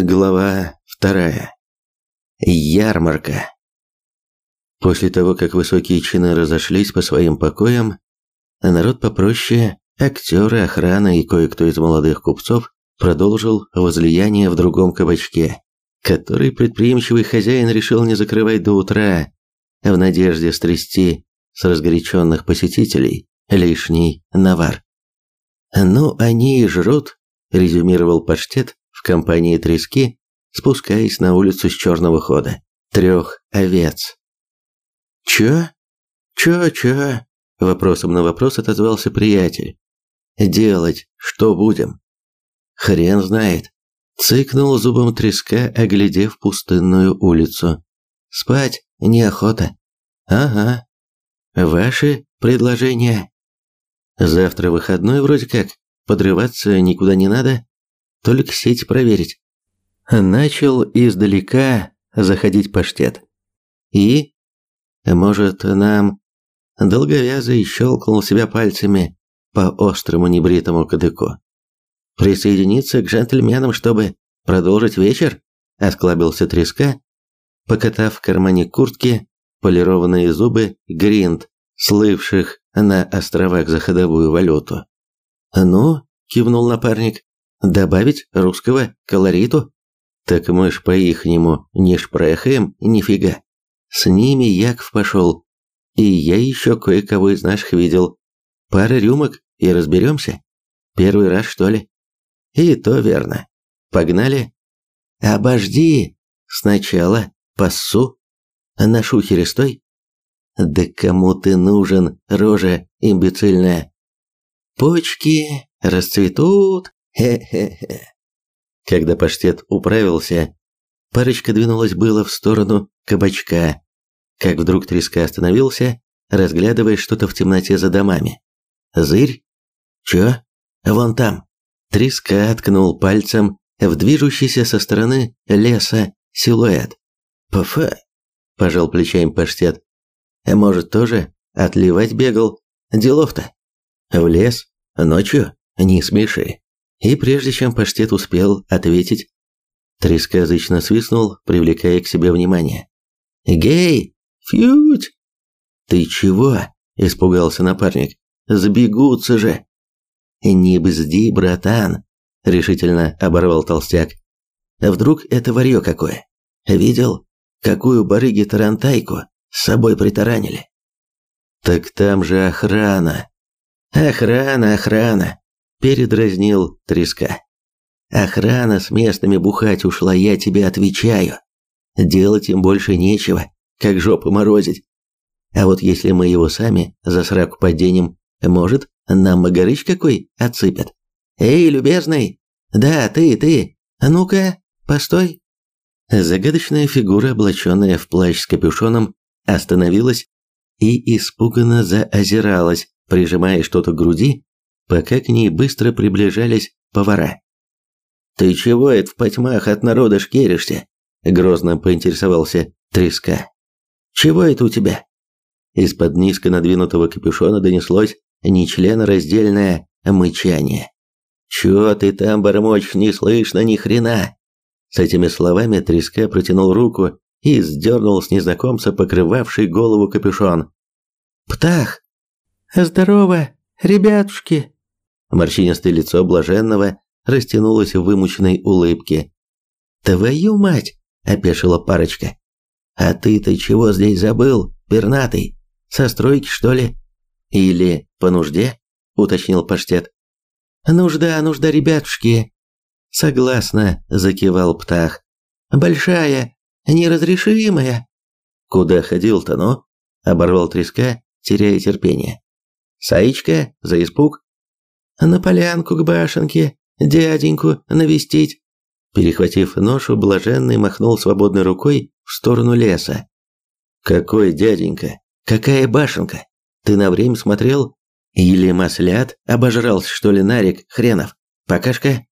Глава вторая. Ярмарка. После того, как высокие чины разошлись по своим покоям, народ попроще, актеры, охрана и кое-кто из молодых купцов продолжил возлияние в другом кабачке, который предприимчивый хозяин решил не закрывать до утра, в надежде стрясти с разгоряченных посетителей лишний навар. «Ну, они и жрут», – резюмировал паштет, в компании трески, спускаясь на улицу с черного хода. Трех овец. «Чё? Чё-чё?» Вопросом на вопрос отозвался приятель. «Делать что будем?» «Хрен знает». Цыкнул зубом треска, оглядев пустынную улицу. «Спать неохота». «Ага. Ваши предложения?» «Завтра выходной вроде как. Подрываться никуда не надо?» Только сеть проверить. Начал издалека заходить паштет. И, может, нам... Долговязый щелкнул себя пальцами по острому небритому кадыку. Присоединиться к джентльменам, чтобы продолжить вечер? Осклабился треска, покатав в кармане куртки полированные зубы гринд, слывших на островах за ходовую валюту. «Ну?» – кивнул напарник. Добавить русского колориту? Так мы ж по-ихнему не шпрехаем нифига. С ними Яков пошел. И я еще кое-кого из наших видел. Пара рюмок и разберемся. Первый раз, что ли? И то верно. Погнали? Обожди. Сначала пассу. На шухере стой. Да кому ты нужен, рожа имбецильная? Почки расцветут, Хе-хе-хе. Когда паштет управился, парочка двинулась было в сторону кабачка, как вдруг треска остановился, разглядывая что-то в темноте за домами. «Зырь? Чё? Вон там!» Треска ткнул пальцем в движущийся со стороны леса силуэт. «Пф!» – пожал плечами паштет. «А может, тоже отливать бегал? Делов-то!» «В лес? Ночью? Не смеши!» И прежде чем паштет успел ответить, Треска язычно свистнул, привлекая к себе внимание. «Гей! Фьють!» «Ты чего?» – испугался напарник. «Сбегутся же!» «Не бзди, братан!» – решительно оборвал толстяк. «Вдруг это варьё какое? Видел, какую барыги тарантайку с собой притаранили?» «Так там же охрана!» «Охрана, охрана!» Передразнил треска. Охрана с местными бухать ушла, я тебе отвечаю. Делать им больше нечего, как жопу морозить. А вот если мы его сами за сраку поденем, может, нам Магарыч какой отсыпят? Эй, любезный! Да, ты, ты! Ну-ка, постой!» Загадочная фигура, облаченная в плащ с капюшоном, остановилась и испуганно заозиралась, прижимая что-то к груди пока к ней быстро приближались повара. «Ты чего это в потьмах от народа шкеришься?» – грозно поинтересовался Треска. «Чего это у тебя?» Из-под низко надвинутого капюшона донеслось нечленораздельное мычание. «Чё ты там бормочешь, не слышно ни хрена!» С этими словами Треска протянул руку и сдернул с незнакомца покрывавший голову капюшон. «Птах!» «Здорово, ребятушки!» Морщинистое лицо блаженного растянулось в вымученной улыбке. «Твою мать!» – опешила парочка. «А ты-то чего здесь забыл, пернатый? Со стройки, что ли?» «Или по нужде?» – уточнил паштет. «Нужда, нужда, ребятушки!» «Согласно», – закивал Птах. «Большая, неразрешимая». «Куда ходил-то, ну?» – оборвал треска, теряя терпение. «Саичка, за испуг?» На полянку к башенке, дяденьку навестить». Перехватив ношу, блаженный махнул свободной рукой в сторону леса. «Какой дяденька? Какая башенка? Ты на время смотрел? Или маслят обожрался, что ли, нарик хренов? Покашка?»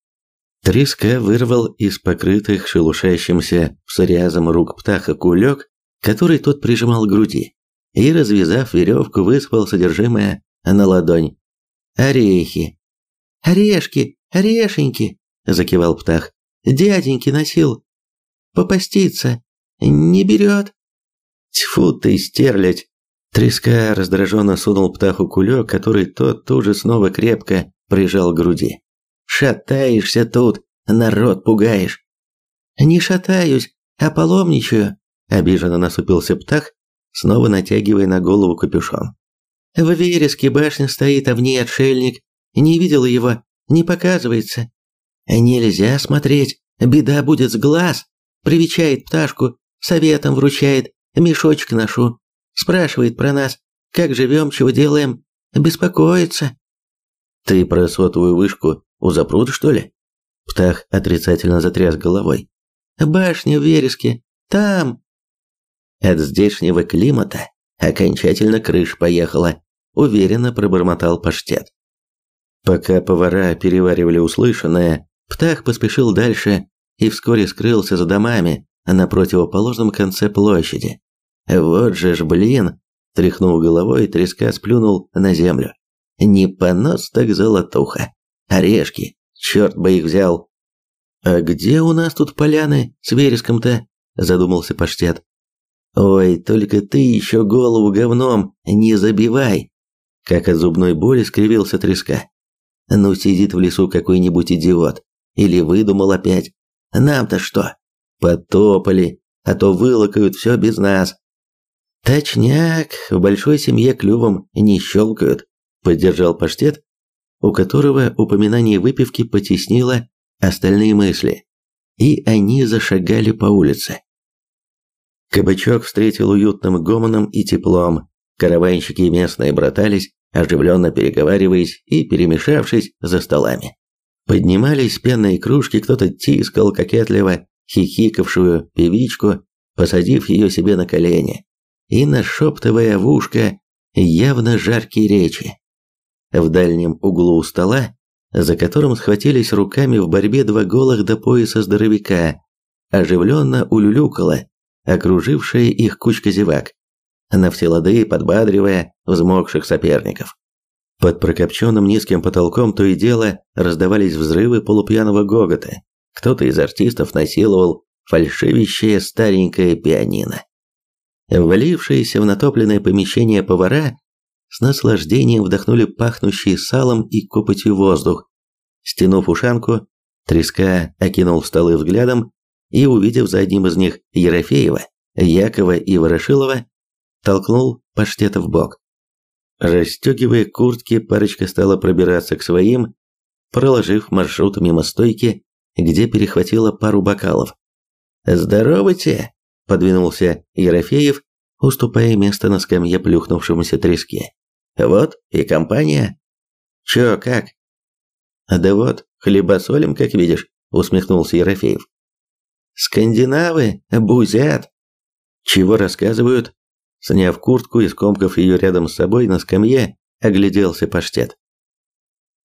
Триска вырвал из покрытых шелушащимся псориазом рук птаха кулек, который тот прижимал к груди, и, развязав веревку, высыпал содержимое на ладонь. «Орехи! «Орешки! Орешеньки!» – закивал Птах. дяденьки носил. Попаститься. Не берет. Тьфу ты, стерлядь. Треска раздраженно сунул птаху кулек, который тот тут же снова крепко прижал к груди. «Шатаешься тут, народ пугаешь». «Не шатаюсь, а паломничаю», – обиженно насупился птах, снова натягивая на голову капюшон. «В вереске башня стоит, а в ней отшельник. Не видела его, не показывается. Нельзя смотреть, беда будет с глаз. Привечает пташку, советом вручает, мешочек ношу. Спрашивает про нас, как живем, чего делаем, беспокоится. Ты про сотовую вышку у запруда, что ли? Птах отрицательно затряс головой. Башня в вереске, там. От здешнего климата окончательно крыш поехала, уверенно пробормотал паштет. Пока повара переваривали услышанное, Птах поспешил дальше и вскоре скрылся за домами на противоположном конце площади. Вот же ж, блин, тряхнув головой, треска сплюнул на землю. Не понос так золотуха. Орешки, черт бы их взял. А где у нас тут поляны с вереском-то? Задумался паштет. Ой, только ты еще голову говном не забивай. Как от зубной боли скривился треска. Ну сидит в лесу какой-нибудь идиот. Или выдумал опять. Нам-то что? Потопали, а то вылакают все без нас. Точняк, в большой семье клювом не щелкают, поддержал паштет, у которого упоминание выпивки потеснило остальные мысли. И они зашагали по улице. Кабачок встретил уютным гомоном и теплом. Караванщики местные братались, оживленно переговариваясь и перемешавшись за столами. Поднимались пенные кружки, кто-то тискал кокетливо хихикавшую певичку, посадив ее себе на колени, и нашептывая в ушко явно жаркие речи. В дальнем углу у стола, за которым схватились руками в борьбе два голых до пояса здоровяка, оживленно улюлюкала окружившая их кучка зевак на все лады подбадривая взмокших соперников. Под прокопченным низким потолком то и дело раздавались взрывы полупьяного гогота. Кто-то из артистов насиловал фальшивящее старенькое пианино. Ввалившиеся в натопленное помещение повара с наслаждением вдохнули пахнущий салом и копотью воздух. Стянув ушанку, треска окинул столы взглядом и, увидев за одним из них Ерофеева, Якова и Ворошилова, толкнул паштета в бок. Расстегивая куртки, парочка стала пробираться к своим, проложив маршрут мимо стойки, где перехватила пару бокалов. «Здоровайте!» – подвинулся Ерофеев, уступая место на скамье плюхнувшемуся треске. «Вот и компания. Чё, как?» «Да вот, хлебосолим, как видишь», – усмехнулся Ерофеев. «Скандинавы бузят». «Чего рассказывают?» Сняв куртку и скомкав ее рядом с собой на скамье, огляделся паштет.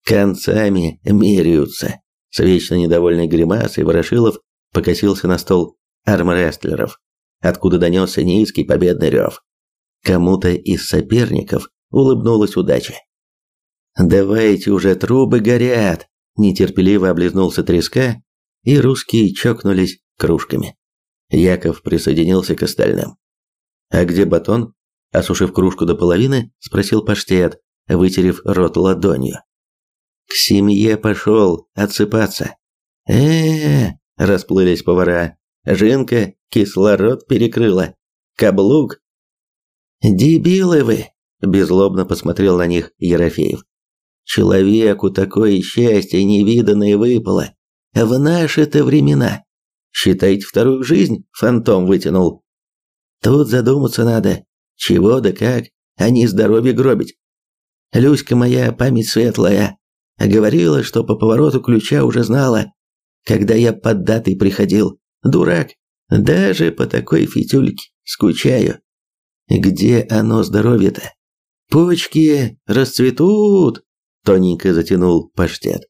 «Концами меряются!» С вечно недовольной гримасой Ворошилов покосился на стол армрестлеров, откуда донесся низкий победный рев. Кому-то из соперников улыбнулась удача. «Давайте уже, трубы горят!» Нетерпеливо облизнулся треска, и русские чокнулись кружками. Яков присоединился к остальным. «А где батон?» Осушив кружку до половины, спросил паштет, вытерев рот ладонью. «К семье пошел отсыпаться». э, -э, расплылись повара. «Жинка кислород перекрыла. Каблук». «Дебилы вы!» – беззлобно посмотрел на них Ерофеев. «Человеку такое счастье невиданное выпало. В наши-то времена. Считайте, вторую жизнь фантом вытянул. Тут задуматься надо, чего да как, а не здоровье гробить. Люська моя память светлая, говорила, что по повороту ключа уже знала, когда я под датой приходил. Дурак, даже по такой фитюльке скучаю. Где оно здоровье-то? Почки расцветут, тоненько затянул паштет.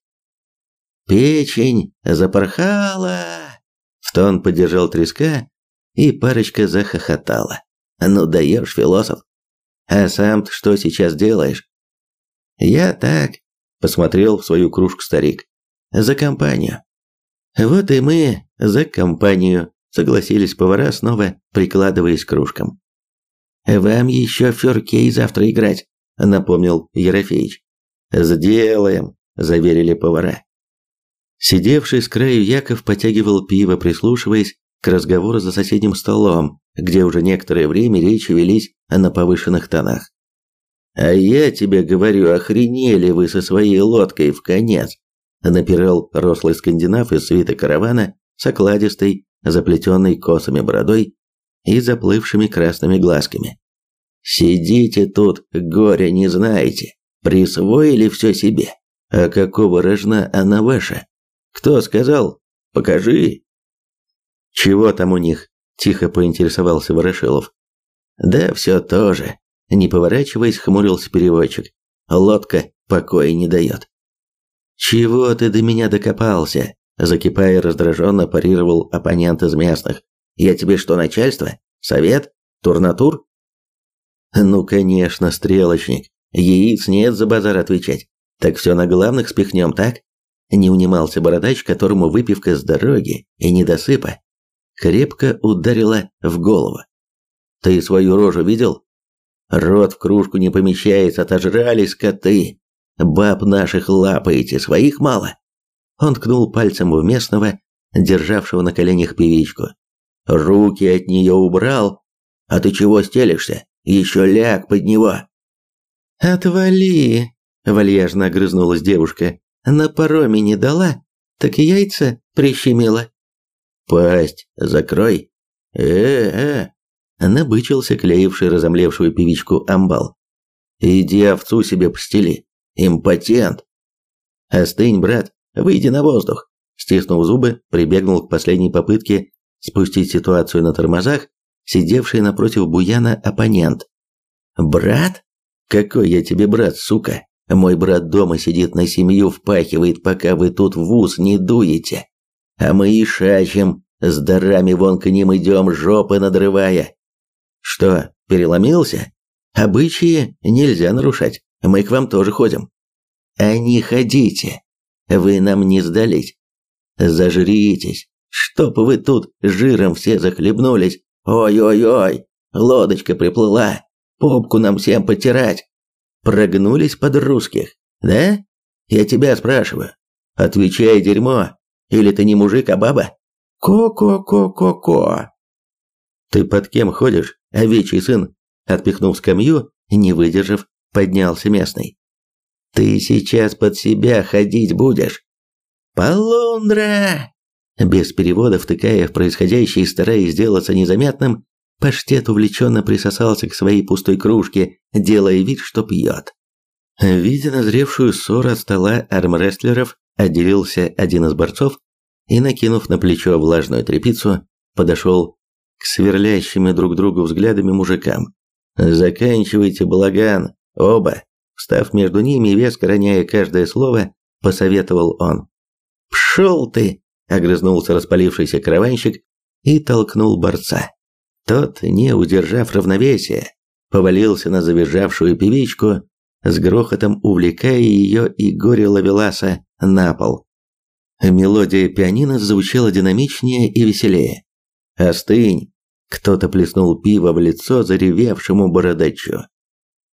Печень запорхала, в тон поддержал треска, и парочка захохотала. «Ну даешь, философ! А сам ты что сейчас делаешь?» «Я так», – посмотрел в свою кружку старик. «За компанию». Вот и мы за компанию, согласились повара, снова прикладываясь к кружкам. Вам еще феркей завтра играть, напомнил Ерофеич. Сделаем, заверили повара. Сидевший с краю Яков потягивал пиво, прислушиваясь к разговору за соседним столом, где уже некоторое время речи велись на повышенных тонах. «А я тебе говорю, охренели вы со своей лодкой в конец!» напирал рослый скандинав из свита каравана с окладистой, заплетенной косами бородой и заплывшими красными глазками. «Сидите тут, горя не знаете, присвоили все себе. А какого рожна она ваша? Кто сказал? Покажи!» «Чего там у них?» – тихо поинтересовался Ворошилов. «Да все то же», – не поворачиваясь, хмурился переводчик. «Лодка покоя не дает». «Чего ты до меня докопался?» Закипая раздраженно парировал оппонент из местных. «Я тебе что, начальство? Совет? Турнатур?» «Ну, конечно, стрелочник. Яиц нет за базар отвечать. Так все на главных спихнем, так?» Не унимался бородач, которому выпивка с дороги и недосыпа крепко ударила в голову. «Ты свою рожу видел? Рот в кружку не помещается, отожрались коты. Баб наших лапаете, своих мало. Он ткнул пальцем в местного, державшего на коленях певичку. Руки от нее убрал. А ты чего стелишься? Еще ляг под него. Отвали, вальяжно огрызнулась девушка. На пароме не дала, так и яйца прищемила. Пасть закрой. Э-э. Набычился клеивший разомлевшую певичку амбал. Иди овцу себе постели. Импотент. Остынь, брат, выйди на воздух. Стиснув зубы, прибегнул к последней попытке спустить ситуацию на тормозах, сидевший напротив Буяна оппонент. Брат? Какой я тебе брат, сука? Мой брат дома сидит на семью впахивает, пока вы тут в ус не дуете. А мы и шачем, с дарами вон к ним идем, жопы надрывая. Что, переломился? Обычаи нельзя нарушать. Мы к вам тоже ходим. А не ходите. Вы нам не сдались. Зажритесь. Чтоб вы тут жиром все захлебнулись. Ой-ой-ой, лодочка приплыла. Попку нам всем потирать. Прогнулись под русских, да? Я тебя спрашиваю. Отвечай, дерьмо. Или ты не мужик, а баба? Ко-ко-ко-ко-ко. Ты под кем ходишь, овечий сын? Отпихнув скамью, не выдержав, поднялся местный. «Ты сейчас под себя ходить будешь!» «Полундра!» Без перевода, втыкая в происходящее и стараясь сделаться незаметным, паштет увлеченно присосался к своей пустой кружке, делая вид, что пьет. Видя назревшую ссору от стола армрестлеров, отделился один из борцов и, накинув на плечо влажную тряпицу, подошел к сверлящими друг другу взглядами мужикам. «Заканчивайте балаган, Оба, встав между ними и веско роняя каждое слово, посоветовал он. «Пшел ты!» – огрызнулся распалившийся караванщик и толкнул борца. Тот, не удержав равновесия, повалился на завизжавшую певичку, с грохотом увлекая ее и горе лавеласа на пол. Мелодия пианино звучала динамичнее и веселее. «Остынь!» – кто-то плеснул пиво в лицо заревевшему бородачу.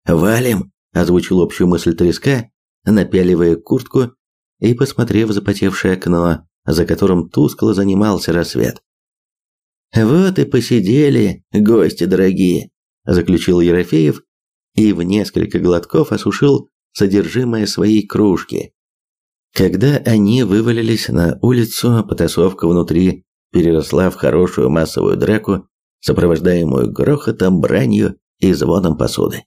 «Валим!» – озвучил общую мысль треска, напяливая куртку и посмотрев запотевшее окно, за которым тускло занимался рассвет. «Вот и посидели, гости дорогие», – заключил Ерофеев и в несколько глотков осушил содержимое своей кружки. Когда они вывалились на улицу, потасовка внутри переросла в хорошую массовую драку, сопровождаемую грохотом, бранью и звоном посуды.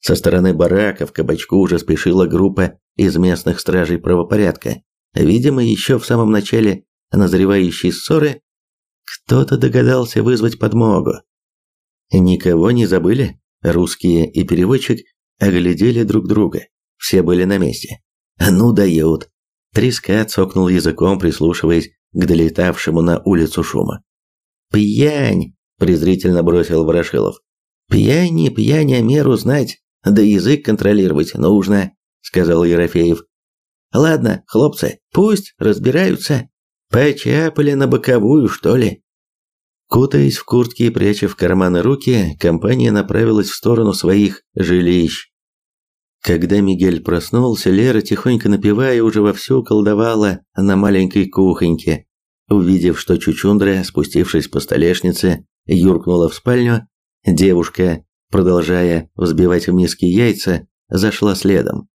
Со стороны барака в кабачку уже спешила группа из местных стражей правопорядка. Видимо, еще в самом начале назревающей ссоры кто-то догадался вызвать подмогу. Никого не забыли? Русские и переводчик оглядели друг друга. Все были на месте. «Ну дают!» Треска цокнул языком, прислушиваясь к долетавшему на улицу шуму. «Пьянь!» – презрительно бросил Ворошилов. «Пьянь не пьянь, а меру знать. Да язык контролировать нужно, сказал Ерофеев. Ладно, хлопцы, пусть разбираются. Почапали на боковую, что ли? Кутаясь в куртки и пряча в карманы руки, компания направилась в сторону своих жилищ. Когда Мигель проснулся, Лера, тихонько напевая, уже вовсю колдовала на маленькой кухоньке. Увидев, что Чучундра, спустившись по столешнице, юркнула в спальню, девушка, продолжая взбивать в миске яйца, зашла следом.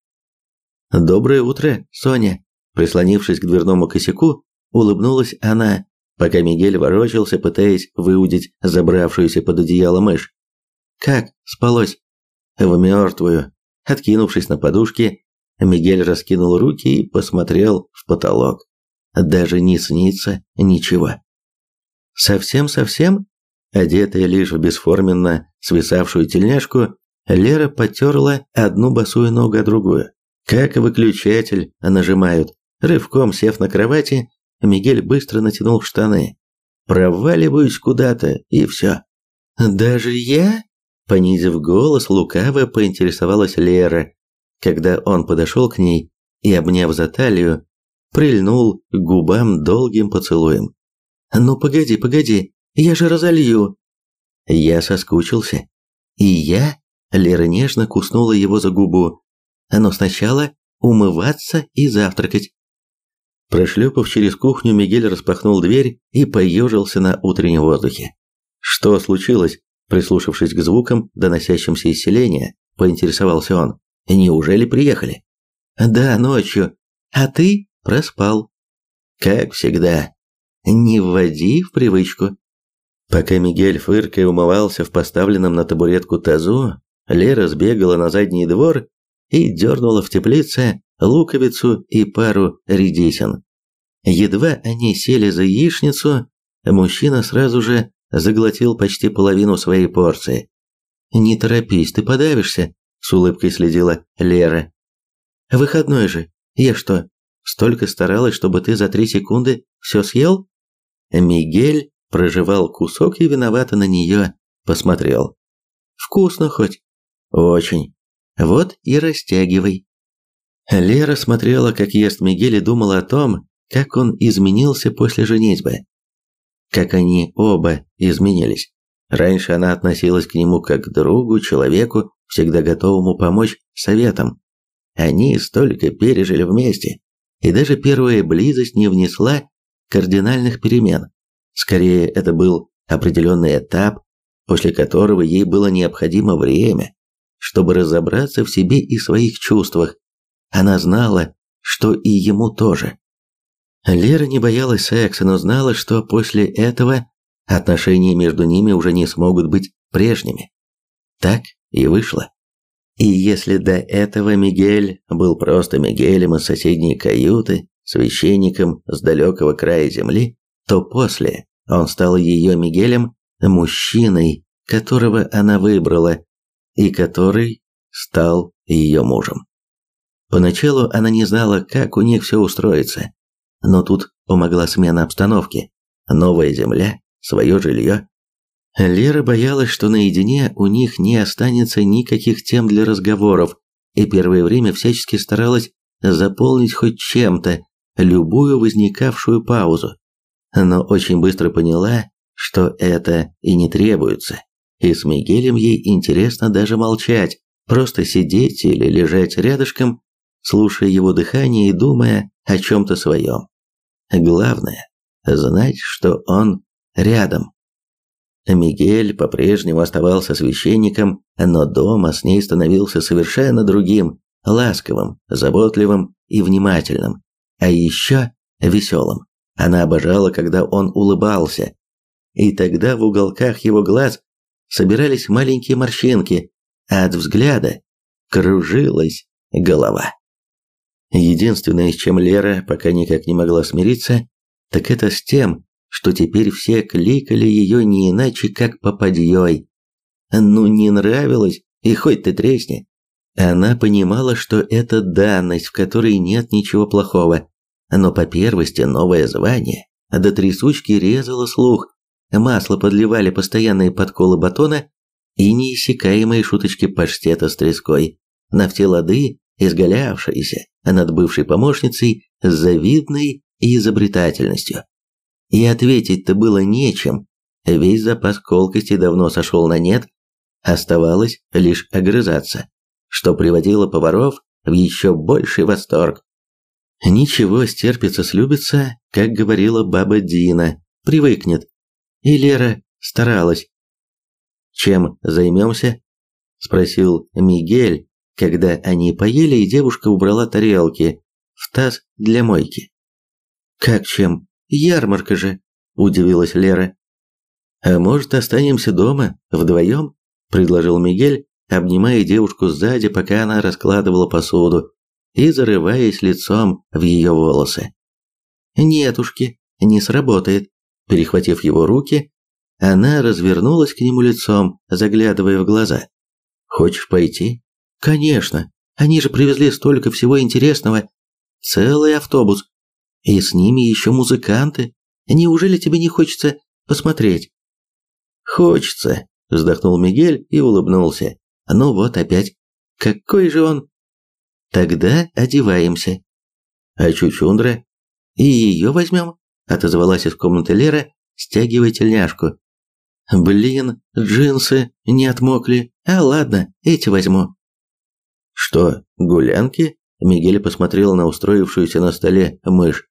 «Доброе утро, Соня!» Прислонившись к дверному косяку, улыбнулась она, пока Мигель ворочался, пытаясь выудить забравшуюся под одеяло мышь. «Как спалось?» «В мертвую». Откинувшись на подушке, Мигель раскинул руки и посмотрел в потолок. Даже не снится ничего. Совсем-совсем? Одетая лишь в бесформенно свисавшую тельняшку, Лера потерла одну босую ногу, а другую. Как выключатель нажимают. Рывком сев на кровати, Мигель быстро натянул штаны. Проваливаюсь куда-то, и все. «Даже я?» Понизив голос, лукаво поинтересовалась Лера, когда он подошел к ней и, обняв за талию, прильнул к губам долгим поцелуем. «Ну погоди, погоди, я же разолью!» Я соскучился. И я, Лера нежно куснула его за губу. Но сначала умываться и завтракать. Прошлепав через кухню, Мигель распахнул дверь и поежился на утреннем воздухе. «Что случилось?» Прислушавшись к звукам, доносящимся из селения, поинтересовался он. «Неужели приехали?» «Да, ночью. А ты проспал». «Как всегда. Не вводи в привычку». Пока Мигель фыркой умывался в поставленном на табуретку тазу, Лера сбегала на задний двор и дернула в теплице луковицу и пару редисин. Едва они сели за яичницу, мужчина сразу же заглотил почти половину своей порции. «Не торопись, ты подавишься», – с улыбкой следила Лера. «Выходной же. Я что, столько старалась, чтобы ты за три секунды все съел?» Мигель прожевал кусок и виновато на нее посмотрел. «Вкусно хоть?» «Очень. Вот и растягивай». Лера смотрела, как ест Мигель, и думала о том, как он изменился после женитьбы. Как они оба изменились. Раньше она относилась к нему как к другу, человеку, всегда готовому помочь советом. Они столько пережили вместе, и даже первая близость не внесла кардинальных перемен. Скорее, это был определенный этап, после которого ей было необходимо время, чтобы разобраться в себе и своих чувствах. Она знала, что и ему тоже. Лера не боялась секса, но знала, что после этого отношения между ними уже не смогут быть прежними. Так и вышло. И если до этого Мигель был просто Мигелем из соседней каюты, священником с далекого края земли, то после он стал ее Мигелем, мужчиной, которого она выбрала, и который стал ее мужем. Поначалу она не знала, как у них все устроится, но тут помогла смена обстановки. Новая земля, свое жилье. Лера боялась, что наедине у них не останется никаких тем для разговоров, и первое время всячески старалась заполнить хоть чем-то любую возникавшую паузу. Но очень быстро поняла, что это и не требуется. И с Мигелем ей интересно даже молчать, просто сидеть или лежать рядышком, слушая его дыхание и думая о чем-то своем. Главное – знать, что он рядом. Мигель по-прежнему оставался священником, но дома с ней становился совершенно другим, ласковым, заботливым и внимательным, а еще веселым. Она обожала, когда он улыбался, и тогда в уголках его глаз собирались маленькие морщинки, а от взгляда кружилась голова. Единственное, с чем Лера пока никак не могла смириться, так это с тем, что теперь все кликали ее не иначе, как попадьей. Ну, не нравилось, и хоть ты тресни. Она понимала, что это данность, в которой нет ничего плохого, но по первости новое звание до трясучки резало слух, масло подливали постоянные подколы батона и неиссякаемые шуточки паштета с треской, на все лады изгалявшиеся над бывшей помощницей с завидной изобретательностью. И ответить-то было нечем, весь запас колкости давно сошел на нет, оставалось лишь огрызаться, что приводило поваров в еще больший восторг. Ничего, стерпится, слюбится, как говорила баба Дина, привыкнет. И Лера старалась. «Чем займемся?» – спросил Мигель, когда они поели и девушка убрала тарелки в таз для мойки. «Как чем? Ярмарка же!» – удивилась Лера. «А может, останемся дома, вдвоем?» – предложил Мигель, обнимая девушку сзади, пока она раскладывала посуду и зарываясь лицом в ее волосы. «Нетушки, не сработает», – перехватив его руки, она развернулась к нему лицом, заглядывая в глаза. «Хочешь пойти?» «Конечно. Они же привезли столько всего интересного. Целый автобус. И с ними еще музыканты. Неужели тебе не хочется посмотреть?» «Хочется», – вздохнул Мигель и улыбнулся. «Ну вот опять. Какой же он...» «Тогда одеваемся». «А Чучундра?» «И ее возьмем?» – отозвалась из комнаты Лера, стягивая тельняшку. Блин, джинсы не отмокли. А ладно, эти возьму. Что, гулянки? Мигель посмотрел на устроившуюся на столе мышь.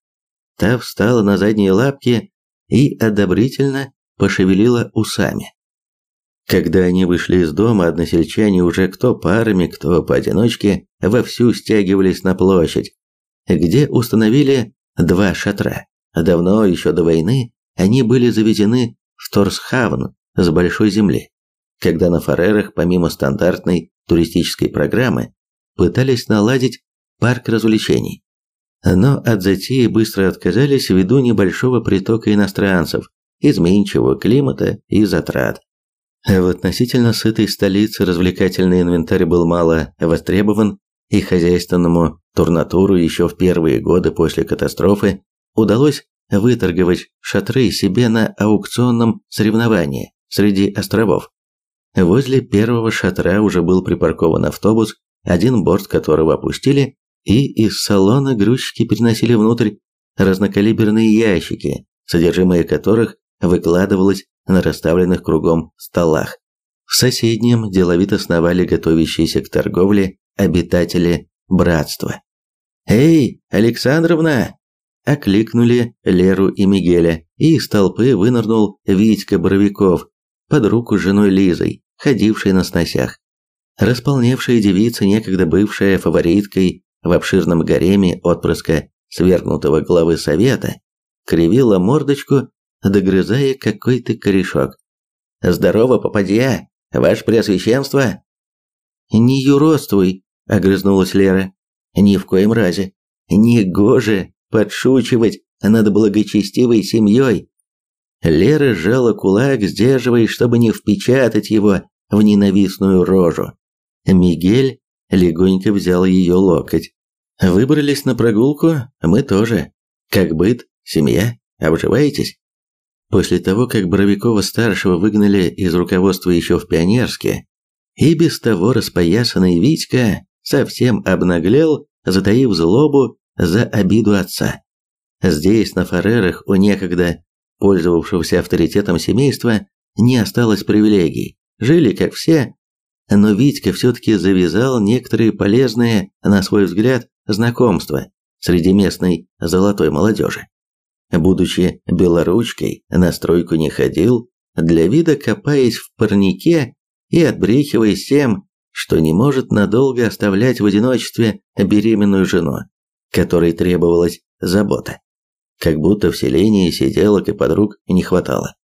Та встала на задние лапки и одобрительно пошевелила усами. Когда они вышли из дома, односельчане уже кто парами, кто поодиночке вовсю стягивались на площадь, где установили два шатра. Давно, еще до войны, они были заведены в Торсхавн с большой земли, когда на Фарерах помимо стандартной туристической программы пытались наладить парк развлечений. Но от затеи быстро отказались ввиду небольшого притока иностранцев, изменчивого климата и затрат. В относительно сытой столице развлекательный инвентарь был мало востребован, и хозяйственному турнатуру еще в первые годы после катастрофы удалось выторговать шатры себе на аукционном соревновании среди островов. Возле первого шатра уже был припаркован автобус, один борт которого опустили, и из салона грузчики переносили внутрь разнокалиберные ящики, содержимое которых выкладывалось на расставленных кругом столах. В соседнем деловито сновали готовящиеся к торговле обитатели братства. «Эй, Александровна!» Окликнули Леру и Мигеля, и из толпы вынырнул Витька Боровиков под руку с женой Лизой, ходившей на сносях. Располневшая девица, некогда бывшая фавориткой в обширном гареме отпрыска свергнутого главы совета, кривила мордочку, догрызая какой-то корешок. «Здорово, попадья! Ваше Преосвященство!» «Не юродствуй!» – огрызнулась Лера. «Ни в коем разе! Негоже подшучивать над благочестивой семьей. Лера сжала кулак, сдерживаясь, чтобы не впечатать его в ненавистную рожу. Мигель легонько взял ее локоть. «Выбрались на прогулку? Мы тоже. Как быт? Семья? Обживаетесь?» После того, как Боровикова-старшего выгнали из руководства еще в Пионерске, и без того распоясанный Витька совсем обнаглел, затаив злобу за обиду отца. Здесь, на Фарерах, у некогда пользовавшегося авторитетом семейства, не осталось привилегий. Жили как все, но Витька все-таки завязал некоторые полезные, на свой взгляд, знакомства среди местной золотой молодежи. Будучи белоручкой, на стройку не ходил, для вида копаясь в парнике и отбрехиваясь тем, что не может надолго оставлять в одиночестве беременную жену которой требовалась забота. Как будто в селении сиделок и подруг не хватало.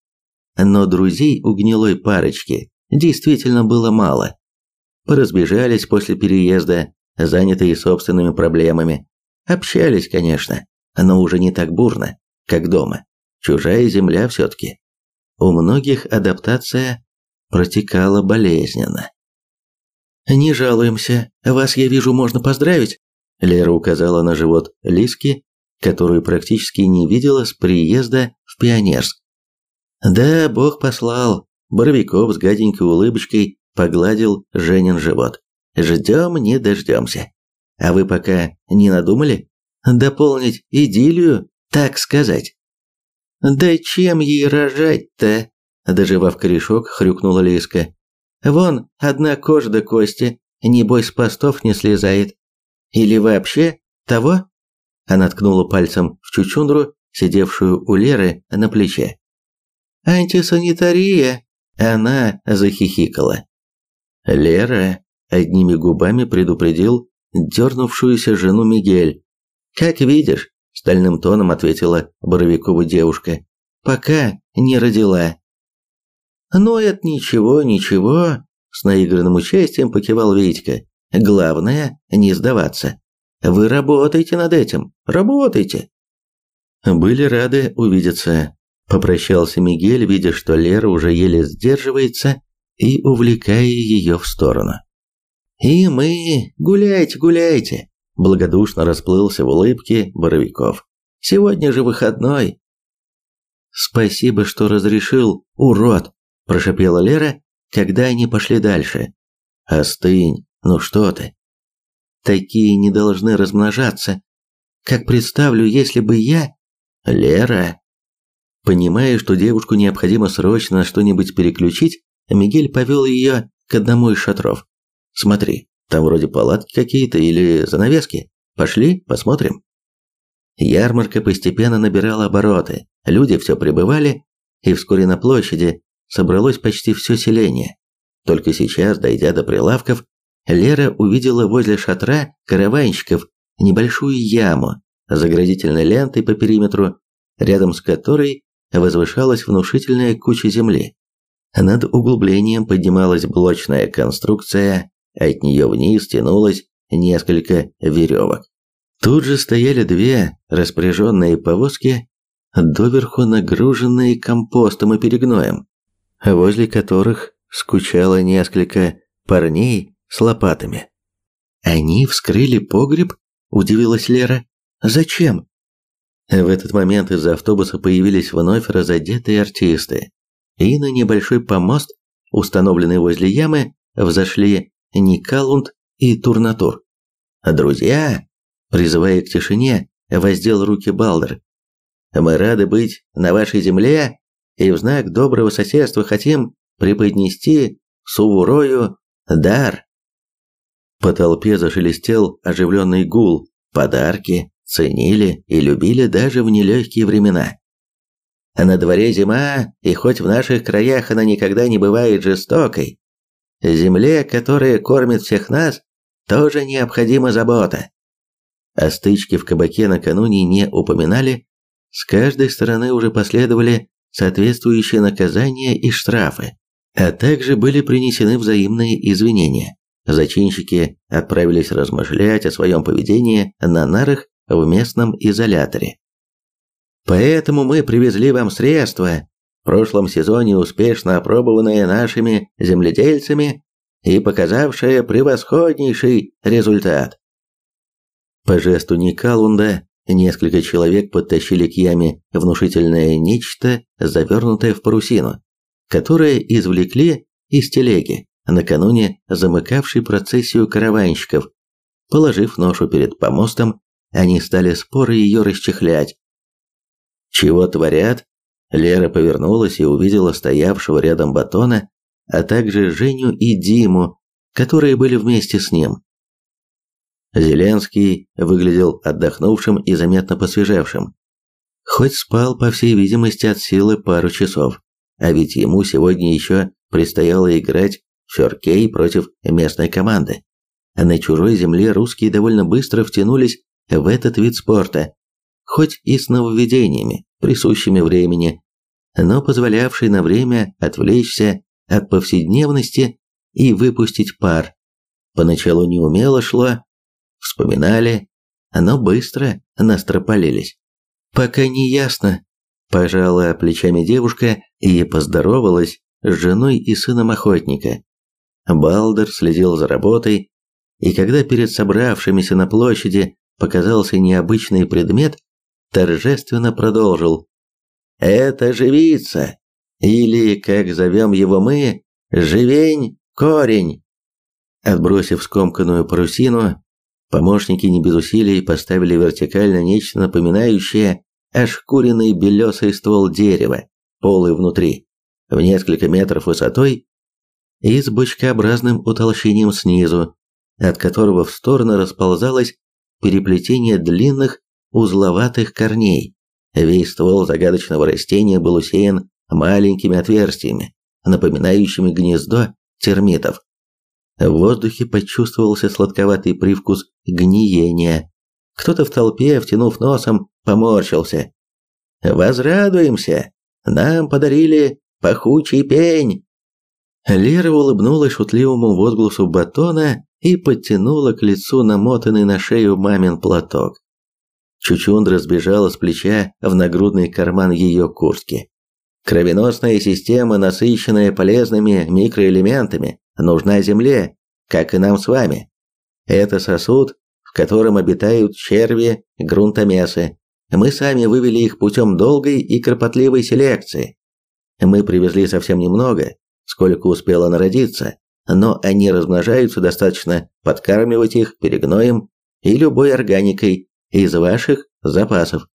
Но друзей у гнилой парочки действительно было мало. Поразбежались после переезда, занятые собственными проблемами. Общались, конечно, но уже не так бурно, как дома. Чужая земля все-таки. У многих адаптация протекала болезненно. «Не жалуемся. Вас, я вижу, можно поздравить?» Лера указала на живот Лиски, которую практически не видела с приезда в Пионерск. «Да, Бог послал!» Боровиков с гаденькой улыбочкой погладил Женин живот. «Ждем, не дождемся. А вы пока не надумали? Дополнить идиллию так сказать. Да чем ей рожать-то? Доживав корешок, хрюкнула Лиска. Вон, одна кожа до кости, небось с постов не слезает. Или вообще того? Она ткнула пальцем в чучундру, сидевшую у Леры на плече. «Антисанитария!» Она захихикала. Лера одними губами предупредил дернувшуюся жену Мигель. «Как видишь», – стальным тоном ответила Боровикова девушка, – «пока не родила». «Ну, это ничего, ничего», – с наигранным участием покивал Витька. «Главное, не сдаваться. Вы работаете над этим, работайте». Были рады увидеться. Попрощался Мигель, видя, что Лера уже еле сдерживается и увлекая ее в сторону. «И мы... Гуляйте, гуляйте!» Благодушно расплылся в улыбке Боровиков. «Сегодня же выходной!» «Спасибо, что разрешил, урод!» Прошипела Лера, когда они пошли дальше. «Остынь, ну что ты!» «Такие не должны размножаться. Как представлю, если бы я...» «Лера!» Понимая, что девушку необходимо срочно что-нибудь переключить, Мигель повел ее к одному из шатров. «Смотри, там вроде палатки какие-то или занавески. Пошли, посмотрим». Ярмарка постепенно набирала обороты, люди все прибывали, и вскоре на площади собралось почти все селение. Только сейчас, дойдя до прилавков, Лера увидела возле шатра караванщиков небольшую яму заградительной лентой по периметру, рядом с которой возвышалась внушительная куча земли. Над углублением поднималась блочная конструкция, от нее вниз тянулось несколько веревок. Тут же стояли две распоряженные повозки, доверху нагруженные компостом и перегноем, возле которых скучало несколько парней с лопатами. «Они вскрыли погреб?» – удивилась Лера. «Зачем?» В этот момент из автобуса появились вновь разодетые артисты, и на небольшой помост, установленный возле ямы, взошли Никалунд и Турнатур. «Друзья!» – призывая к тишине, воздел руки Балдер. «Мы рады быть на вашей земле и в знак доброго соседства хотим преподнести Сувурою дар». По толпе зашелестел оживленный гул, подарки, ценили и любили даже в нелегкие времена. А на дворе зима, и хоть в наших краях она никогда не бывает жестокой, земле, которая кормит всех нас, тоже необходима забота. О стычке в кабаке накануне не упоминали, с каждой стороны уже последовали соответствующие наказания и штрафы, а также были принесены взаимные извинения. Зачинщики отправились размышлять о своем поведении на нарах в местном изоляторе. Поэтому мы привезли вам средства, в прошлом сезоне успешно опробованные нашими земледельцами и показавшие превосходнейший результат. По жесту Никалунда несколько человек подтащили к яме внушительное нечто, завернутое в парусину, которое извлекли из телеги, накануне замыкавшей процессию караванщиков. Положив ношу перед помостом, они стали споро ее расчехлять. Чего творят? Лера повернулась и увидела стоявшего рядом Батона, а также Женю и Диму, которые были вместе с ним. Зеленский выглядел отдохнувшим и заметно посвежевшим. Хоть спал, по всей видимости, от силы пару часов, а ведь ему сегодня еще предстояло играть в феркей против местной команды. На чужой земле русские довольно быстро втянулись в этот вид спорта, хоть и с нововведениями, присущими времени, но позволявший на время отвлечься от повседневности и выпустить пар. Поначалу неумело шло, вспоминали, но быстро настропалились. Пока не ясно, пожала плечами девушка и поздоровалась с женой и сыном охотника. Балдер следил за работой, и когда перед собравшимися на площади показался необычный предмет, торжественно продолжил. «Это живица, или, как зовем его мы, живень-корень». Отбросив скомканную парусину, помощники не без усилий поставили вертикально нечто напоминающее ошкуренный белесый ствол дерева, полый внутри, в несколько метров высотой и с бочкообразным утолщением снизу, от которого в стороны расползалось переплетение длинных узловатых корней. Весь ствол загадочного растения был усеян маленькими отверстиями, напоминающими гнездо термитов. В воздухе почувствовался сладковатый привкус гниения. Кто-то в толпе, втянув носом, поморщился. «Возрадуемся! Нам подарили пахучий пень!» Лера улыбнулась шутливому возгласу батона и подтянула к лицу намотанный на шею мамин платок. Чучундра сбежала с плеча в нагрудный карман ее куртки. Кровеносная система, насыщенная полезными микроэлементами, нужна Земле, как и нам с вами. Это сосуд, в котором обитают черви, грунтомесы. Мы сами вывели их путем долгой и кропотливой селекции. Мы привезли совсем немного, сколько успело народиться, но они размножаются достаточно подкармливать их перегноем и любой органикой из ваших запасов.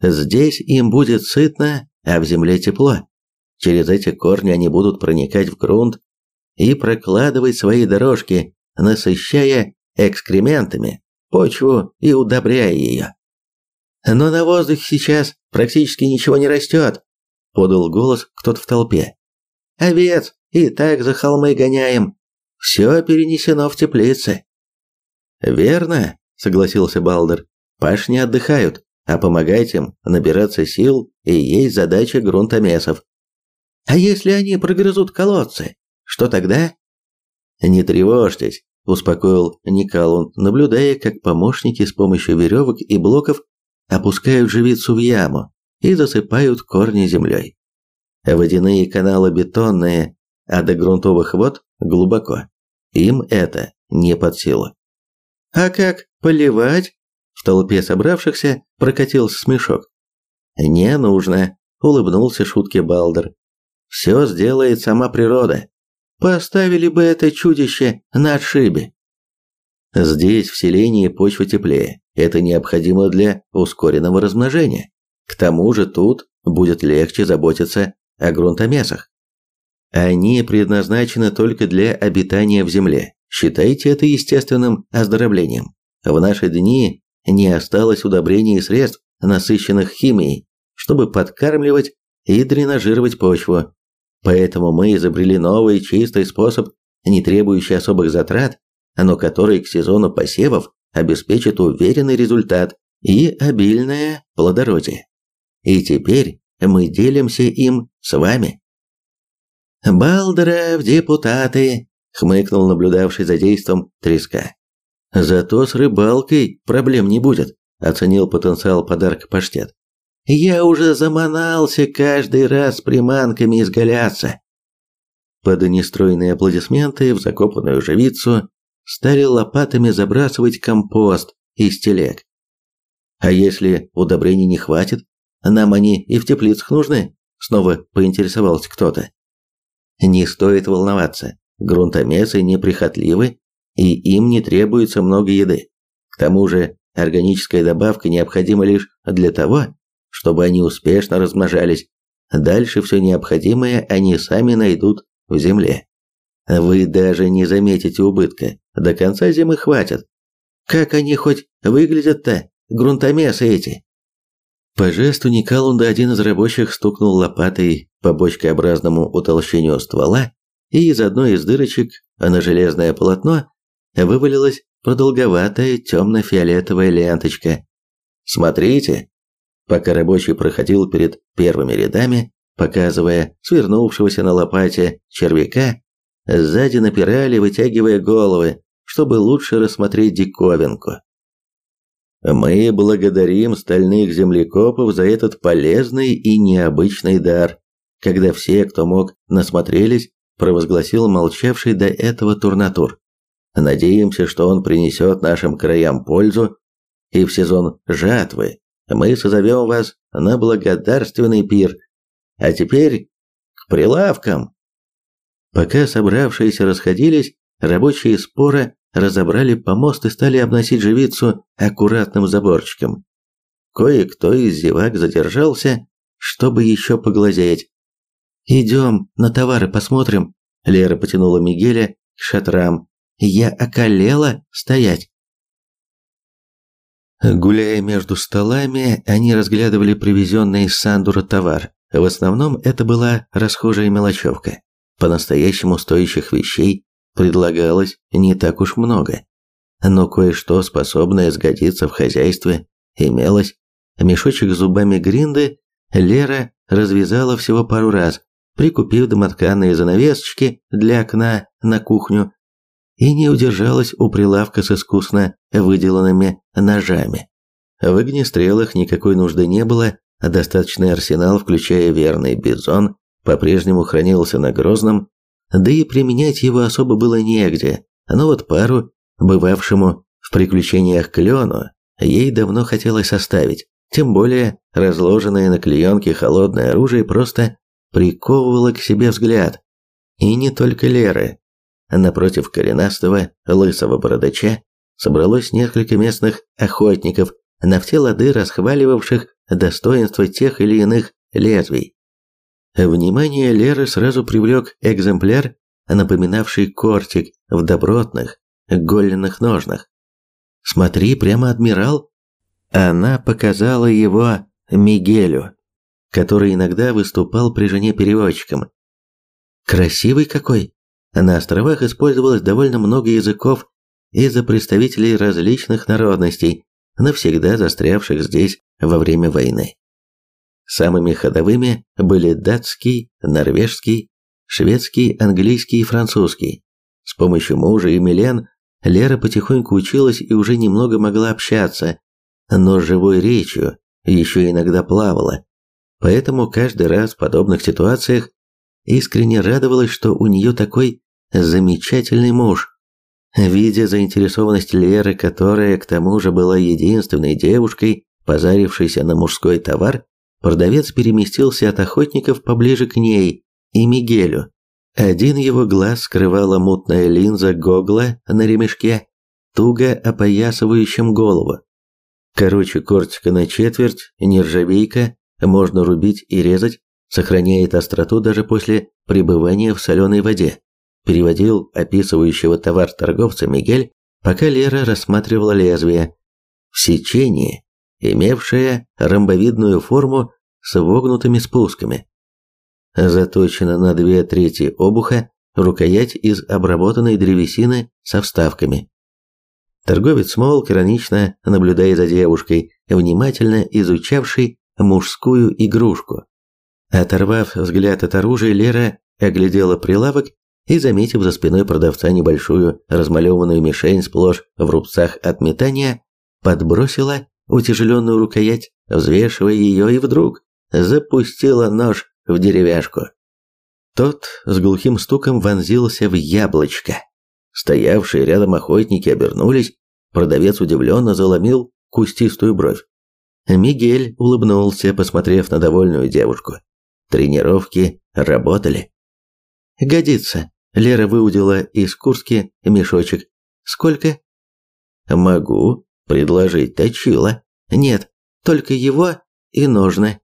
Здесь им будет сытно, а в земле тепло. Через эти корни они будут проникать в грунт и прокладывать свои дорожки, насыщая экскрементами почву и удобряя ее. «Но на воздухе сейчас практически ничего не растет», – подал голос кто-то в толпе. «Овец и так за холмы гоняем. Все перенесено в теплицы». «Верно», – согласился Балдер. «Пашни отдыхают, а помогать им набираться сил и есть задача грунтомесов». «А если они прогрызут колодцы, что тогда?» «Не тревожьтесь», – успокоил Николун, наблюдая, как помощники с помощью веревок и блоков опускают живицу в яму и засыпают корни землей. Водяные каналы бетонные, а до грунтовых вод глубоко. Им это не под силу. А как поливать? В толпе собравшихся прокатился смешок. Не нужно, улыбнулся шутке Балдер. Все сделает сама природа. Поставили бы это чудище на отшибе. Здесь, в селении, почва теплее. Это необходимо для ускоренного размножения. К тому же тут будет легче заботиться о грунтомесах. Они предназначены только для обитания в земле. Считайте это естественным оздоровлением. В наши дни не осталось удобрений и средств, насыщенных химией, чтобы подкармливать и дренажировать почву. Поэтому мы изобрели новый чистый способ, не требующий особых затрат, но который к сезону посевов обеспечит уверенный результат и обильное плодородие. И теперь мы делимся им с вами. «Балдера в депутаты!» – хмыкнул наблюдавший за действом треска. «Зато с рыбалкой проблем не будет», – оценил потенциал подарка паштет. «Я уже заманался каждый раз приманками изгаляться». Под нестройные аплодисменты в закопанную живицу стали лопатами забрасывать компост из телег. «А если удобрений не хватит, нам они и в теплицах нужны?» Снова поинтересовался кто-то. Не стоит волноваться. Грунтомесы неприхотливы, и им не требуется много еды. К тому же, органическая добавка необходима лишь для того, чтобы они успешно размножались. Дальше все необходимое они сами найдут в земле. Вы даже не заметите убытка. До конца зимы хватит. Как они хоть выглядят-то, грунтомесы эти? По жесту Никалунда один из рабочих стукнул лопатой по бочкообразному утолщению ствола, и из одной из дырочек на железное полотно вывалилась продолговатая темно-фиолетовая ленточка. «Смотрите!» Пока рабочий проходил перед первыми рядами, показывая свернувшегося на лопате червяка, сзади напирали, вытягивая головы, чтобы лучше рассмотреть диковинку. Мы благодарим стальных землекопов за этот полезный и необычный дар. Когда все, кто мог, насмотрелись, провозгласил молчавший до этого Турнатур. Надеемся, что он принесет нашим краям пользу, и в сезон жатвы мы созовем вас на благодарственный пир. А теперь к прилавкам. Пока собравшиеся расходились, рабочие спора разобрали помост и стали обносить живицу аккуратным заборчиком. кое-кто из зевак задержался, чтобы еще поглазеть. «Идем на товары посмотрим», – Лера потянула Мигеля к шатрам. «Я околела стоять». Гуляя между столами, они разглядывали привезенный из Сандура товар. В основном это была расхожая мелочевка. По-настоящему стоящих вещей предлагалось не так уж много. Но кое-что, способное сгодиться в хозяйстве, имелось. Мешочек с зубами гринды Лера развязала всего пару раз, прикупив домотканные занавесочки для окна на кухню, и не удержалась у прилавка с искусно выделанными ножами. В огнестрелах никакой нужды не было, а достаточный арсенал, включая верный бизон, по-прежнему хранился на Грозном, да и применять его особо было негде, но вот пару, бывавшему в приключениях клену, ей давно хотелось оставить, тем более разложенное на клеенке холодное оружие просто приковывало к себе взгляд. И не только Леры. Напротив коренастого, лысого бородача собралось несколько местных охотников, на все лады расхваливавших достоинства тех или иных лезвий. Внимание Леры сразу привлек экземпляр, напоминавший кортик в добротных, голенных ножнах. «Смотри, прямо адмирал!» Она показала его Мигелю, который иногда выступал при жене переводчиком. «Красивый какой!» На островах использовалось довольно много языков из-за представителей различных народностей, навсегда застрявших здесь во время войны. Самыми ходовыми были датский, норвежский, шведский, английский и французский. С помощью мужа и Милен Лера потихоньку училась и уже немного могла общаться, но живой речью еще иногда плавала. Поэтому каждый раз в подобных ситуациях искренне радовалась, что у нее такой замечательный муж. Видя заинтересованность Леры, которая к тому же была единственной девушкой, позарившейся на мужской товар, Продавец переместился от охотников поближе к ней и Мигелю. Один его глаз скрывала мутная линза гогла на ремешке, туго опоясывающем голову. Короче, кортика на четверть, нержавейка, можно рубить и резать, сохраняет остроту даже после пребывания в соленой воде. Переводил описывающего товар торговца Мигель, пока Лера рассматривала лезвие. В сечении имевшая ромбовидную форму с вогнутыми спусками. Заточена на две трети обуха, рукоять из обработанной древесины со вставками. Торговец смолк, иронично наблюдая за девушкой, внимательно изучавшей мужскую игрушку. Оторвав взгляд от оружия, Лера оглядела прилавок и, заметив за спиной продавца небольшую размалеванную мишень сплошь в рубцах от метания, подбросила утяжеленную рукоять, взвешивая ее, и вдруг запустила нож в деревяшку. Тот с глухим стуком вонзился в яблочко. Стоявшие рядом охотники обернулись, продавец удивленно заломил кустистую бровь. Мигель улыбнулся, посмотрев на довольную девушку. Тренировки работали. «Годится», — Лера выудила из курски мешочек. «Сколько?» «Могу», предложить точила. Нет, только его и ножны.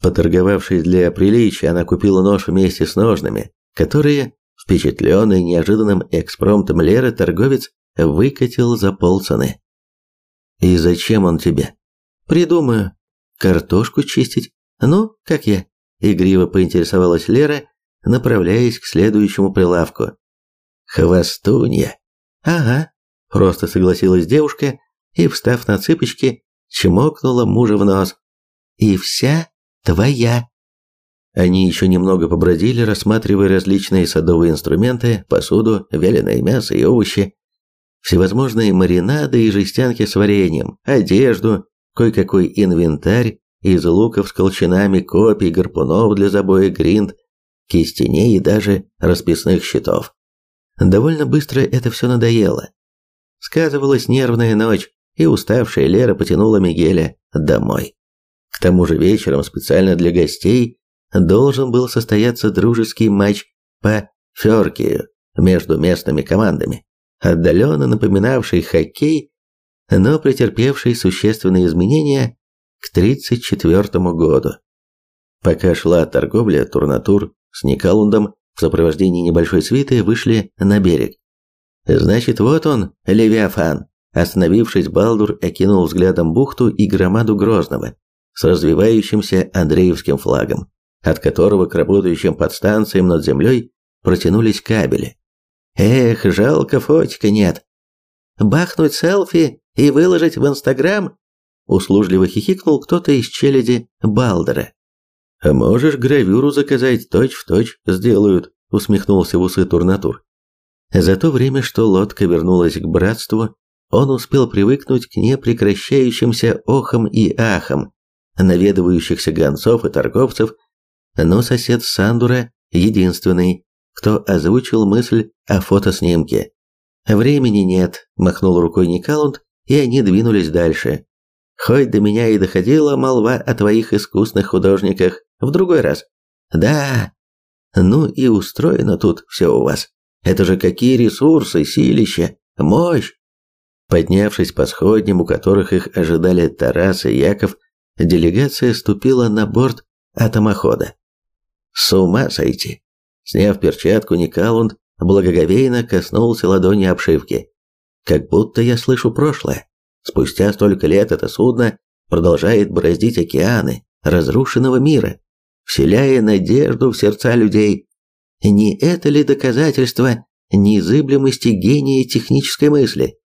Поторговавшись для приличия, она купила нож вместе с ножными, которые, впечатленный неожиданным экспромтом Леры, торговец выкатил за полцены. «И зачем он тебе?» «Придумаю. Картошку чистить. Ну, как я?» Игриво поинтересовалась Лера, направляясь к следующему прилавку. «Хвостунья». «Ага», – просто согласилась девушка, и, встав на цыпочки, чмокнула мужа в нос. «И вся твоя!» Они еще немного побродили, рассматривая различные садовые инструменты, посуду, вяленое мясо и овощи, всевозможные маринады и жестянки с вареньем, одежду, кое-какой инвентарь из луков с колчанами, копий, гарпунов для забоя гринд, кистеней и даже расписных щитов. Довольно быстро это все надоело. Сказывалась нервная ночь, и уставшая Лера потянула Мигеля домой. К тому же вечером специально для гостей должен был состояться дружеский матч по феркию между местными командами, отдаленно напоминавший хоккей, но претерпевший существенные изменения к 1934 году. Пока шла торговля, Турнатур с Никалундом в сопровождении небольшой свиты вышли на берег. Значит, вот он, Левиафан. Остановившись, Балдур окинул взглядом бухту и громаду Грозного с развивающимся Андреевским флагом, от которого к работающим подстанциям над землей протянулись кабели. Эх, жалко фотика нет. Бахнуть селфи и выложить в Инстаграм? Услужливо хихикнул кто-то из челяди Балдера. «А можешь гравюру заказать, точь-в-точь точь сделают», усмехнулся в усы Турнатур. За то время, что лодка вернулась к братству, он успел привыкнуть к непрекращающимся охам и ахам наведывающихся гонцов и торговцев, но сосед Сандура единственный, кто озвучил мысль о фотоснимке. «Времени нет», – махнул рукой Никалунд, и они двинулись дальше. «Хоть до меня и доходила молва о твоих искусных художниках в другой раз». «Да, ну и устроено тут все у вас. Это же какие ресурсы, силища, мощь!» Поднявшись по сходням, у которых их ожидали Тарас и Яков, делегация ступила на борт атомохода. С ума сойти! Сняв перчатку, Никалунд благоговейно коснулся ладони обшивки. Как будто я слышу прошлое. Спустя столько лет это судно продолжает бороздить океаны разрушенного мира, вселяя надежду в сердца людей. Не это ли доказательство незыблемости гения технической мысли?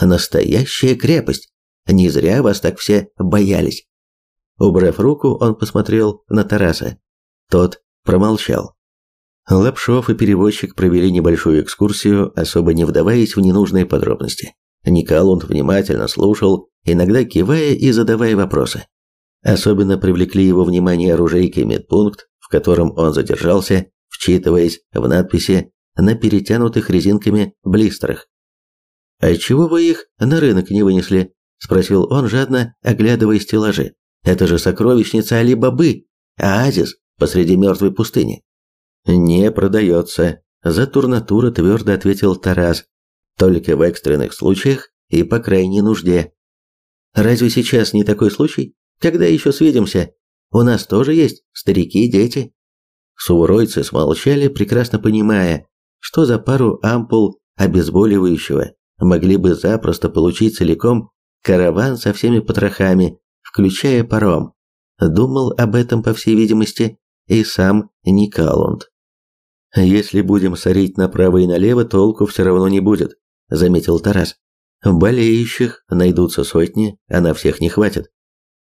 Настоящая крепость. Не зря вас так все боялись. Убрав руку, он посмотрел на Тараса. Тот промолчал. Лапшов и переводчик провели небольшую экскурсию, особо не вдаваясь в ненужные подробности. Николунд внимательно слушал, иногда кивая и задавая вопросы. Особенно привлекли его внимание оружейка и медпункт, в котором он задержался, вчитываясь в надписи на перетянутых резинками блистерах. «А чего вы их на рынок не вынесли?» – спросил он, жадно оглядывая стеллажи. «Это же сокровищница Али-Бабы, оазис посреди мертвой пустыни». «Не продается», – за турнатура твердо ответил Тарас. «Только в экстренных случаях и по крайней нужде». «Разве сейчас не такой случай? Когда еще свидимся? У нас тоже есть старики и дети». Суворойцы смолчали, прекрасно понимая, что за пару ампул обезболивающего могли бы запросто получить целиком караван со всеми потрохами, включая паром. Думал об этом, по всей видимости, и сам Никалунд. «Если будем сорить направо и налево, толку все равно не будет», – заметил Тарас. «Болеющих найдутся сотни, а на всех не хватит.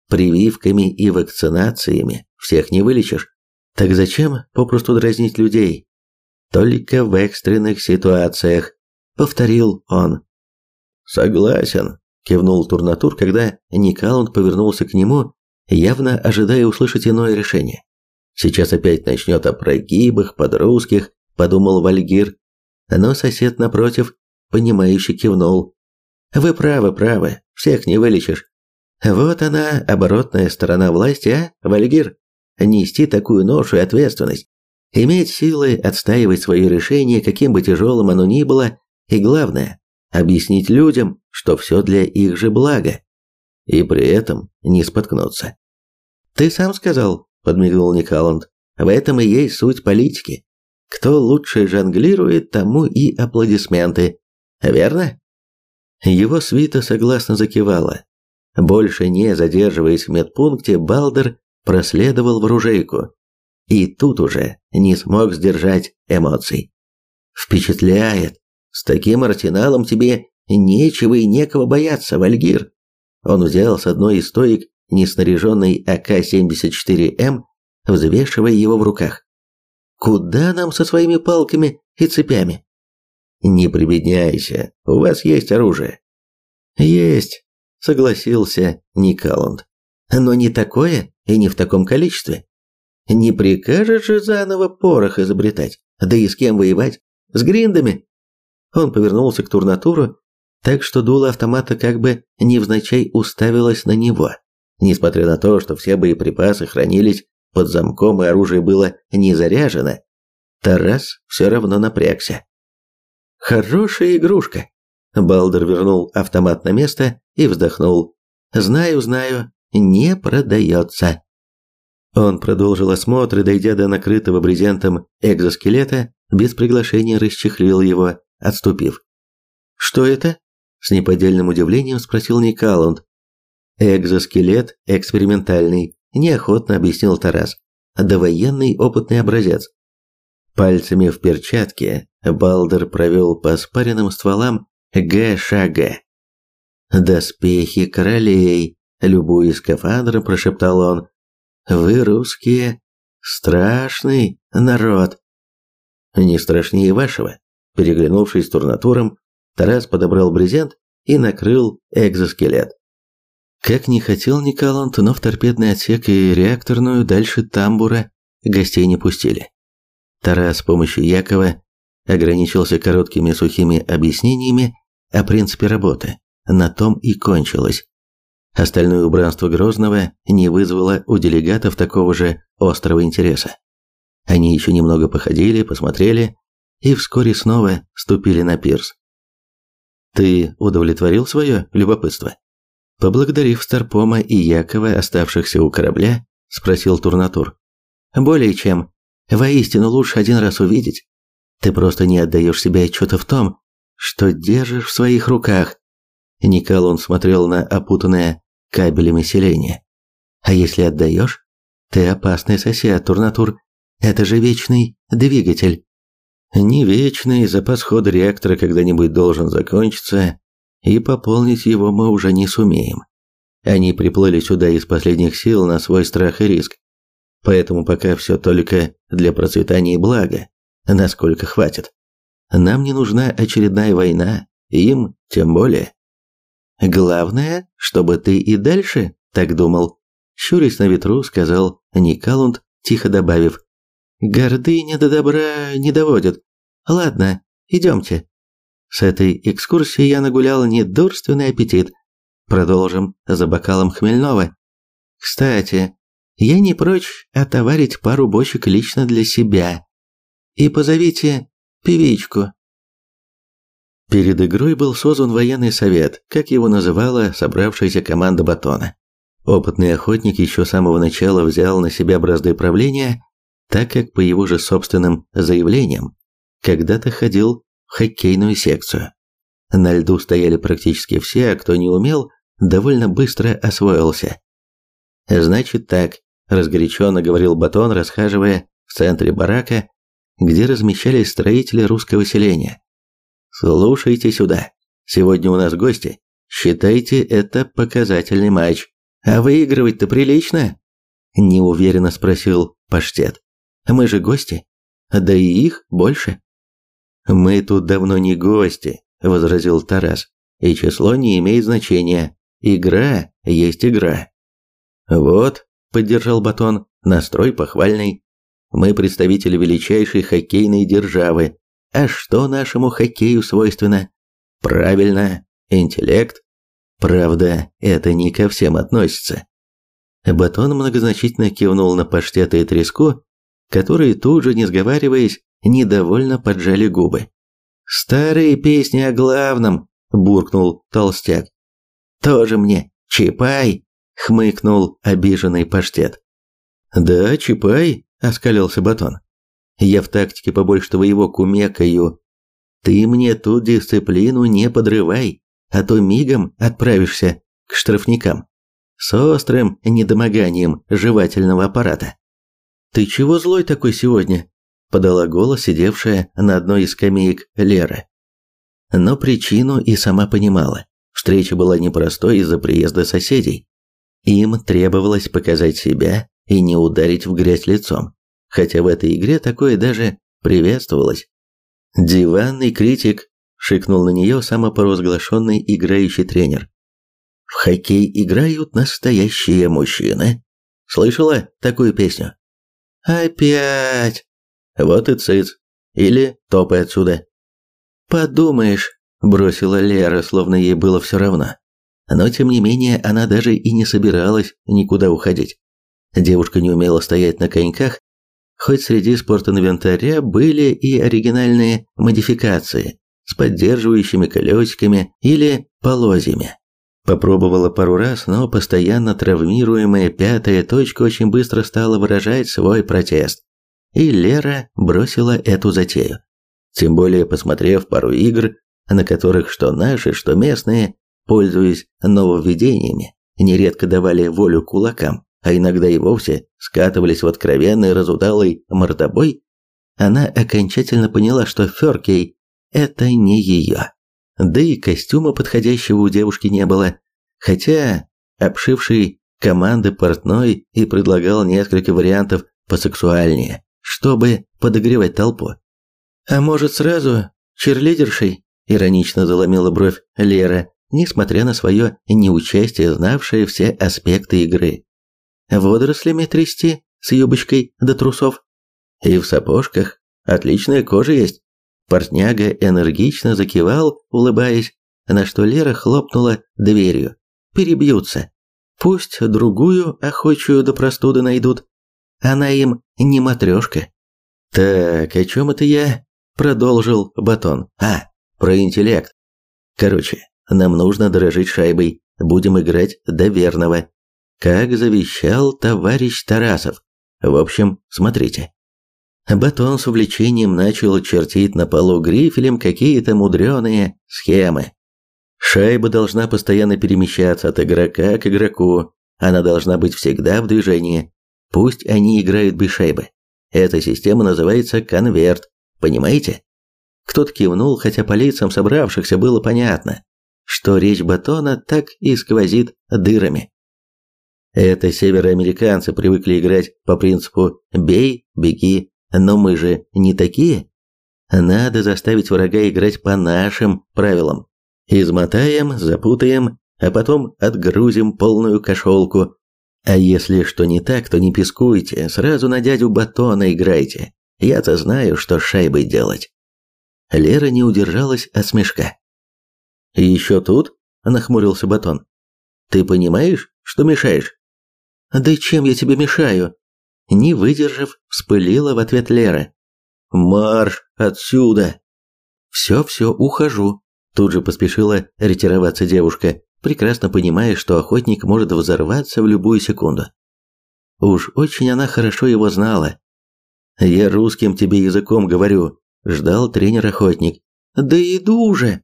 Прививками и вакцинациями всех не вылечишь. Так зачем попросту дразнить людей? Только в экстренных ситуациях», – повторил он. «Согласен», – кивнул Турнатур, когда Никалунд повернулся к нему, явно ожидая услышать иное решение. Сейчас опять начнет о прогибах подрусских, подумал Вальгир. Но сосед напротив, понимающе кивнул. Вы правы, правы, всех не вылечишь. Вот она, оборотная сторона власти, а, Вальгир? Нести такую ношу и ответственность. Иметь силы отстаивать свое решение, каким бы тяжелым оно ни было, и главное, объяснить людям, что все для их же блага. И при этом не споткнуться. «Ты сам сказал, подмигнул Николанд. В этом и есть суть политики. Кто лучше жонглирует, тому и аплодисменты. Верно? Его свита согласно закивала. Больше не задерживаясь в медпункте, Балдер проследовал в оружейку. И тут уже не смог сдержать эмоций. Впечатляет. С таким арсеналом тебе нечего и некого бояться, Вальгир. Он взял с одной из стоек неснаряженный АК-74М, взвешивая его в руках. «Куда нам со своими палками и цепями?» «Не прибедняйся, у вас есть оружие». «Есть», — согласился Николанд. «Но не такое и не в таком количестве. Не прикажешь же заново порох изобретать, да и с кем воевать? С гриндами?» Он повернулся к Турнатуру, так что дуло автомата как бы невзначай уставилось на него. Несмотря на то, что все боеприпасы хранились под замком и оружие было не заряжено, Тарас все равно напрягся. «Хорошая игрушка!» Балдер вернул автомат на место и вздохнул. «Знаю, знаю, не продается. Он продолжил осмотр и, дойдя до накрытого брезентом экзоскелета, без приглашения расчехлил его, отступив. «Что это?» – с неподдельным удивлением спросил Никалунд. «Экзоскелет экспериментальный», – неохотно объяснил Тарас. «Довоенный опытный образец». Пальцами в перчатке Балдер провел по спаренным стволам ГШГ. «Доспехи королей», – любуясь скафандром, прошептал он. «Вы, русские, страшный народ». «Не страшнее вашего», – переглянувшись с турнатуром, Тарас подобрал брезент и накрыл экзоскелет. Как не хотел Николант, но в торпедный отсек и реакторную дальше тамбура гостей не пустили. Тарас с помощью Якова ограничился короткими сухими объяснениями о принципе работы. На том и кончилось. Остальное убранство Грозного не вызвало у делегатов такого же острого интереса. Они еще немного походили, посмотрели и вскоре снова ступили на пирс. «Ты удовлетворил свое любопытство?» Поблагодарив Старпома и Якова, оставшихся у корабля, спросил Турнатур. «Более чем. Воистину лучше один раз увидеть. Ты просто не отдаешь себе отчета в том, что держишь в своих руках». Николон смотрел на опутанное кабелями селение. «А если отдаешь? Ты опасный сосед, Турнатур. Это же вечный двигатель». «Не вечный, запас хода реактора когда-нибудь должен закончиться, и пополнить его мы уже не сумеем. Они приплыли сюда из последних сил на свой страх и риск. Поэтому пока все только для процветания и блага, насколько хватит. Нам не нужна очередная война, им тем более. Главное, чтобы ты и дальше так думал. Щурясь на ветру, сказал Никалунд, тихо добавив. Гордыня до добра не доводит. Ладно, идемте. С этой экскурсии я нагулял недурственный аппетит. Продолжим за бокалом хмельного. Кстати, я не прочь отоварить пару бочек лично для себя. И позовите певичку. Перед игрой был создан военный совет, как его называла собравшаяся команда Батона. Опытный охотник еще с самого начала взял на себя бразды правления, так как по его же собственным заявлениям когда-то ходил хоккейную секцию. На льду стояли практически все, а кто не умел, довольно быстро освоился. «Значит так», – разгоряченно говорил Батон, расхаживая в центре барака, где размещались строители русского селения. «Слушайте сюда. Сегодня у нас гости. Считайте это показательный матч. А выигрывать-то прилично?» Неуверенно спросил Паштет. «Мы же гости. Да и их больше». «Мы тут давно не гости», – возразил Тарас. «И число не имеет значения. Игра есть игра». «Вот», – поддержал Батон, – «настрой похвальный. Мы представители величайшей хоккейной державы. А что нашему хоккею свойственно? Правильно, интеллект. Правда, это не ко всем относится». Батон многозначительно кивнул на паштета и треску, которые тут же, не сговариваясь, недовольно поджали губы. «Старые песни о главном», – буркнул толстяк. «Тоже мне, Чапай», – хмыкнул обиженный паштет. «Да, Чапай», – оскалился Батон. «Я в тактике побольше твоего кумекаю. Ты мне тут дисциплину не подрывай, а то мигом отправишься к штрафникам с острым недомоганием жевательного аппарата». «Ты чего злой такой сегодня?» подала голос сидевшая на одной из скамеек Лера. Но причину и сама понимала. Встреча была непростой из-за приезда соседей. Им требовалось показать себя и не ударить в грязь лицом, хотя в этой игре такое даже приветствовалось. «Диванный критик», – шикнул на нее самопоразглашенный играющий тренер. «В хоккей играют настоящие мужчины. Слышала такую песню?» «Опять!» Вот и цыц. Или топай отсюда. Подумаешь, бросила Лера, словно ей было все равно. Но тем не менее, она даже и не собиралась никуда уходить. Девушка не умела стоять на коньках, хоть среди спортинвентаря были и оригинальные модификации с поддерживающими колесиками или полозьями. Попробовала пару раз, но постоянно травмируемая пятая точка очень быстро стала выражать свой протест. И Лера бросила эту затею. Тем более, посмотрев пару игр, на которых что наши, что местные, пользуясь нововведениями, нередко давали волю кулакам, а иногда и вовсе скатывались в откровенный разудалый мордобой, она окончательно поняла, что Феркей – это не ее. Да и костюма подходящего у девушки не было, хотя обшивший команды портной и предлагал несколько вариантов посексуальнее, чтобы подогревать толпу. «А может, сразу черлидершей?» – иронично заломила бровь Лера, несмотря на свое неучастие, знавшая все аспекты игры. «Водорослями трясти с юбочкой до трусов?» «И в сапожках. Отличная кожа есть». Портняга энергично закивал, улыбаясь, на что Лера хлопнула дверью. «Перебьются. Пусть другую охочую до простуды найдут. Она им не матрешка». «Так, о чем это я?» Продолжил Батон. «А, про интеллект. Короче, нам нужно дорожить шайбой. Будем играть до верного. Как завещал товарищ Тарасов. В общем, смотрите». Батон с увлечением начал чертить на полу грифелем какие-то мудреные схемы. Шайба должна постоянно перемещаться от игрока к игроку. Она должна быть всегда в движении. Пусть они играют без шайбы. Эта система называется конверт. Понимаете? Кто-то кивнул, хотя по лицам собравшихся было понятно, что речь Батона так и сквозит дырами. Это североамериканцы привыкли играть по принципу «бей, беги», но мы же не такие. Надо заставить врага играть по нашим правилам. Измотаем, запутаем, а потом отгрузим полную кошелку. А если что не так, то не пискуйте, сразу на дядю Батона играйте. Я-то знаю, что шайбой делать. Лера не удержалась от смешка. «Еще тут?» – нахмурился Батон. «Ты понимаешь, что мешаешь?» «Да чем я тебе мешаю?» Не выдержав, вспылила в ответ Лера. «Марш отсюда!» «Все-все, ухожу», – тут же поспешила ретироваться девушка, прекрасно понимая, что охотник может взорваться в любую секунду. Уж очень она хорошо его знала. «Я русским тебе языком говорю», – ждал тренер-охотник. «Да иду уже!»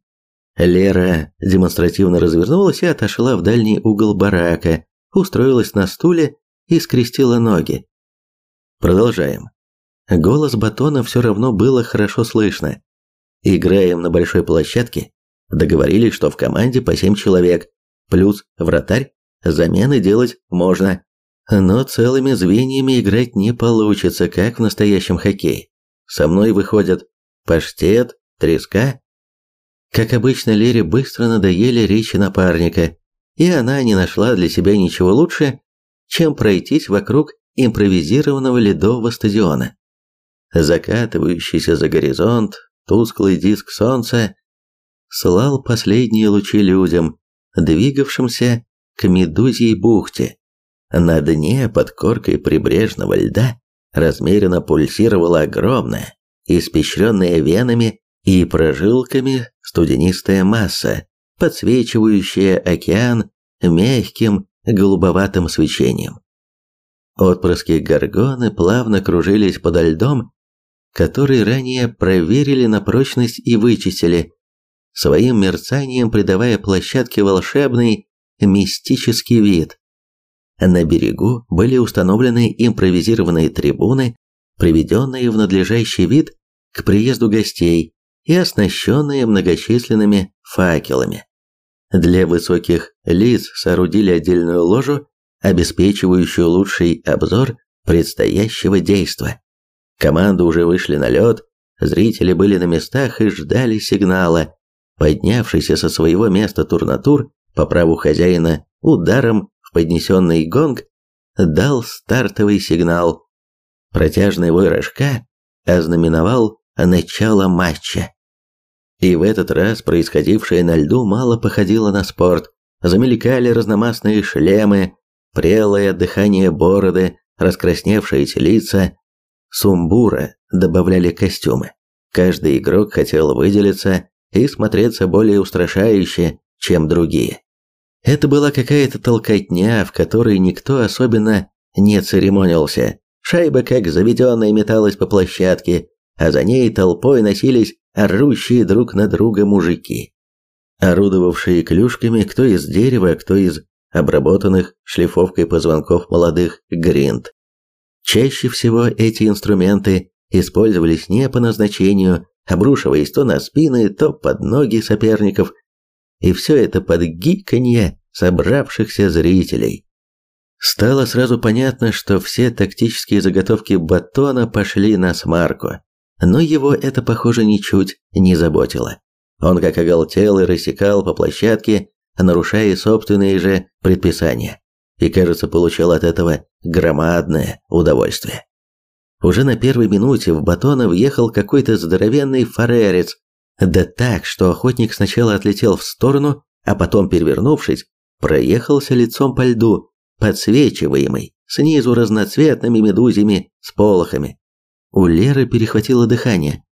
Лера демонстративно развернулась и отошла в дальний угол барака, устроилась на стуле и скрестила ноги. Продолжаем. Голос Батона все равно было хорошо слышно. Играем на большой площадке. Договорились, что в команде по семь человек, плюс вратарь, замены делать можно. Но целыми звеньями играть не получится, как в настоящем хоккее. Со мной выходят паштет, треска. Как обычно, Лере быстро надоели речи напарника, и она не нашла для себя ничего лучше, чем пройтись вокруг импровизированного ледового стадиона. Закатывающийся за горизонт тусклый диск солнца слал последние лучи людям, двигавшимся к Медузьей бухте. На дне под коркой прибрежного льда размеренно пульсировала огромная, испещренная венами и прожилками студенистая масса, подсвечивающая океан мягким голубоватым свечением. Отпрыски горгоны плавно кружились подо льдом, который ранее проверили на прочность и вычистили, своим мерцанием придавая площадке волшебный мистический вид. На берегу были установлены импровизированные трибуны, приведенные в надлежащий вид к приезду гостей и оснащенные многочисленными факелами. Для высоких лиц соорудили отдельную ложу, обеспечивающую лучший обзор предстоящего действа. Команды уже вышли на лед, зрители были на местах и ждали сигнала. Поднявшийся со своего места турнатур по праву хозяина ударом в поднесенный гонг дал стартовый сигнал. Протяжный вой рожка ознаменовал начало матча. И в этот раз происходившее на льду мало походило на спорт. Замелькали разномастные шлемы, прелое дыхание бороды, раскрасневшиеся лица. Сумбура добавляли костюмы. Каждый игрок хотел выделиться и смотреться более устрашающе, чем другие. Это была какая-то толкотня, в которой никто особенно не церемонился. Шайба, как заведенная, металась по площадке, а за ней толпой носились орущие друг на друга мужики, орудовавшие клюшками кто из дерева, кто из обработанных шлифовкой позвонков молодых гринд. Чаще всего эти инструменты использовались не по назначению, обрушиваясь то на спины, то под ноги соперников, и все это под гиканье собравшихся зрителей. Стало сразу понятно, что все тактические заготовки Батона пошли на смарку, но его это, похоже, ничуть не заботило. Он как оголтелый рассекал по площадке, нарушая собственные же предписания, и, кажется, получал от этого громадное удовольствие. Уже на первой минуте в Батона въехал какой-то здоровенный фаререц, да так, что охотник сначала отлетел в сторону, а потом, перевернувшись, проехался лицом по льду, подсвечиваемый снизу разноцветными медузями с полохами. У Леры перехватило дыхание.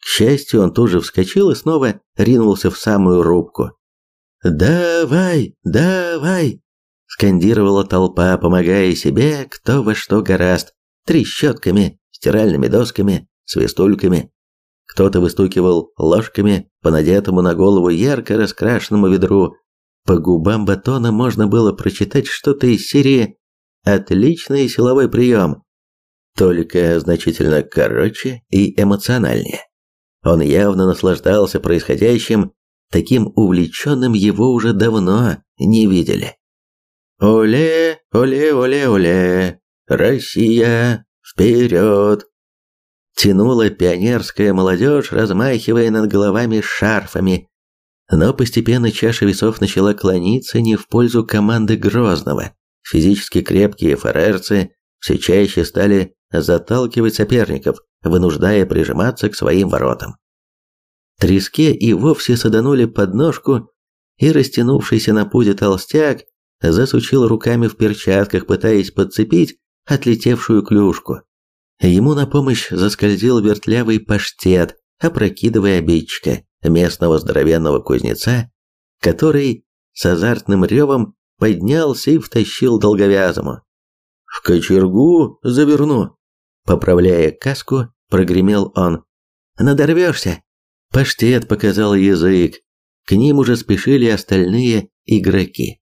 К счастью, он тоже вскочил и снова ринулся в самую рубку. «Давай, давай!» – скандировала толпа, помогая себе кто во что гораст, трещотками, стиральными досками, свистульками. Кто-то выстукивал ложками по надетому на голову ярко раскрашенному ведру. По губам батона можно было прочитать что-то из серии «Отличный силовой прием», только значительно короче и эмоциональнее. Он явно наслаждался происходящим, таким увлеченным его уже давно не видели. «Оле, оле, оле, оле, Россия, вперед!» Тянула пионерская молодежь, размахивая над головами шарфами. Но постепенно чаша весов начала клониться не в пользу команды Грозного. Физически крепкие фарерцы все чаще стали заталкивать соперников, вынуждая прижиматься к своим воротам. Треске и вовсе саданули подножку, и растянувшийся на пузе толстяк засучил руками в перчатках, пытаясь подцепить отлетевшую клюшку. Ему на помощь заскользил вертлявый паштет, опрокидывая обидчика, местного здоровенного кузнеца, который с азартным ревом поднялся и втащил долговязому. «В кочергу заверну!» Поправляя каску, прогремел он. «Надорвешься!» Паштет показал язык. К ним уже спешили остальные игроки.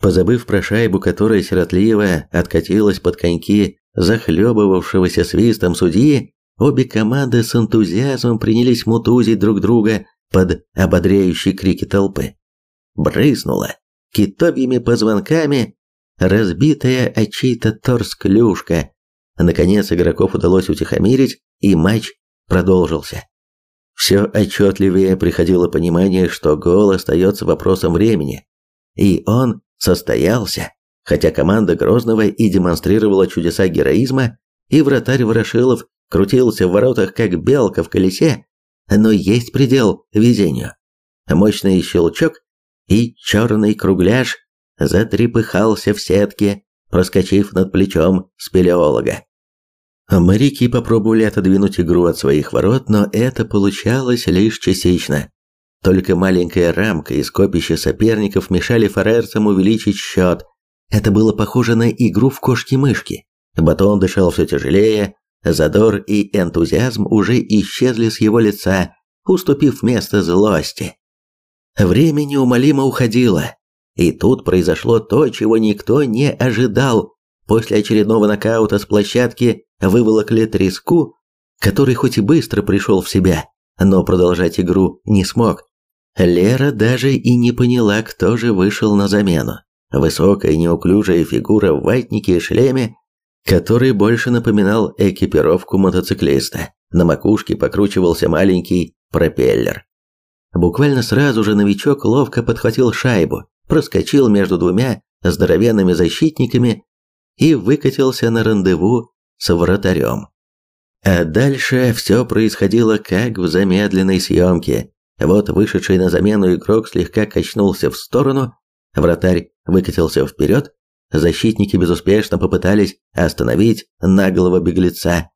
Позабыв про шайбу, которая сиротливо откатилась под коньки захлебывавшегося свистом судьи, обе команды с энтузиазмом принялись мутузить друг друга под ободряющие крики толпы. Брызнула китовьими позвонками разбитая о чей-то торс клюшка. Наконец игроков удалось утихомирить, и матч продолжился. Все отчетливее приходило понимание, что гол остается вопросом времени. И он состоялся. Хотя команда Грозного и демонстрировала чудеса героизма, и вратарь Ворошилов крутился в воротах, как белка в колесе, но есть предел везению. Мощный щелчок, и черный кругляш затрепыхался в сетке, проскочив над плечом спелеолога. Моряки попробовали отодвинуть игру от своих ворот, но это получалось лишь частично. Только маленькая рамка и скопище соперников мешали фарерцам увеличить счет – это было похоже на игру в кошки-мышки. Батон дышал все тяжелее, задор и энтузиазм уже исчезли с его лица, уступив место злости. Время неумолимо уходило, и тут произошло то, чего никто не ожидал. После очередного нокаута с площадки выволокли треску, который хоть и быстро пришел в себя, но продолжать игру не смог. Лера даже и не поняла, кто же вышел на замену. Высокая неуклюжая фигура в ватнике и шлеме, который больше напоминал экипировку мотоциклиста. На макушке покручивался маленький пропеллер. Буквально сразу же новичок ловко подхватил шайбу, проскочил между двумя здоровенными защитниками и выкатился на рандеву с вратарем. А дальше все происходило как в замедленной съемке. Вот вышедший на замену игрок слегка качнулся в сторону, Вратарь выкатился вперед, защитники безуспешно попытались остановить наглого беглеца.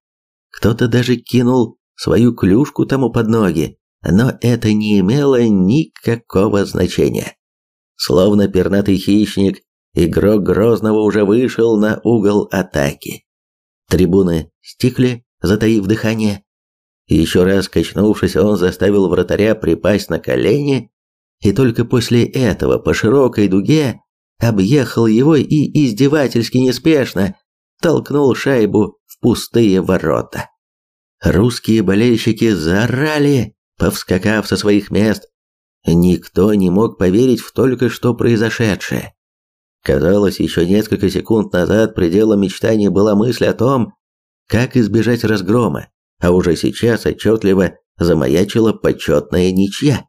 Кто-то даже кинул свою клюшку тому под ноги, но это не имело никакого значения. Словно пернатый хищник, игрок Грозного уже вышел на угол атаки. Трибуны стихли, затаив дыхание. Еще раз качнувшись, он заставил вратаря припасть на колени, и только после этого по широкой дуге объехал его и издевательски неспешно толкнул шайбу в пустые ворота. Русские болельщики заорали, повскакав со своих мест. Никто не мог поверить в только что произошедшее. Казалось, еще несколько секунд назад пределом мечтания была мысль о том, как избежать разгрома, а уже сейчас отчетливо замаячила почетная ничья.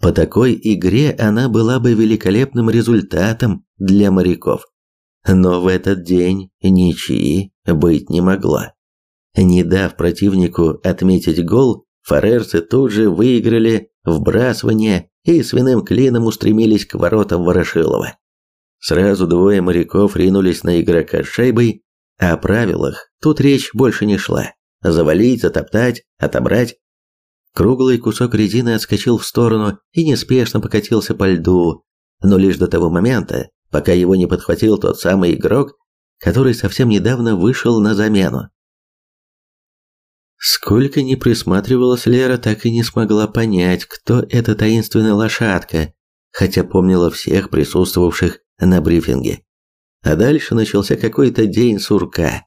По такой игре она была бы великолепным результатом для моряков. Но в этот день ничьи быть не могло. Не дав противнику отметить гол, фарерцы тут же выиграли вбрасывание и свиным клином устремились к воротам Ворошилова. Сразу двое моряков ринулись на игрока с шайбой, а о правилах тут речь больше не шла. Завалить, затоптать, отобрать. Круглый кусок резины отскочил в сторону и неспешно покатился по льду, но лишь до того момента, пока его не подхватил тот самый игрок, который совсем недавно вышел на замену. Сколько ни присматривалась Лера, так и не смогла понять, кто эта таинственная лошадка, хотя помнила всех присутствовавших на брифинге. А дальше начался какой-то день сурка.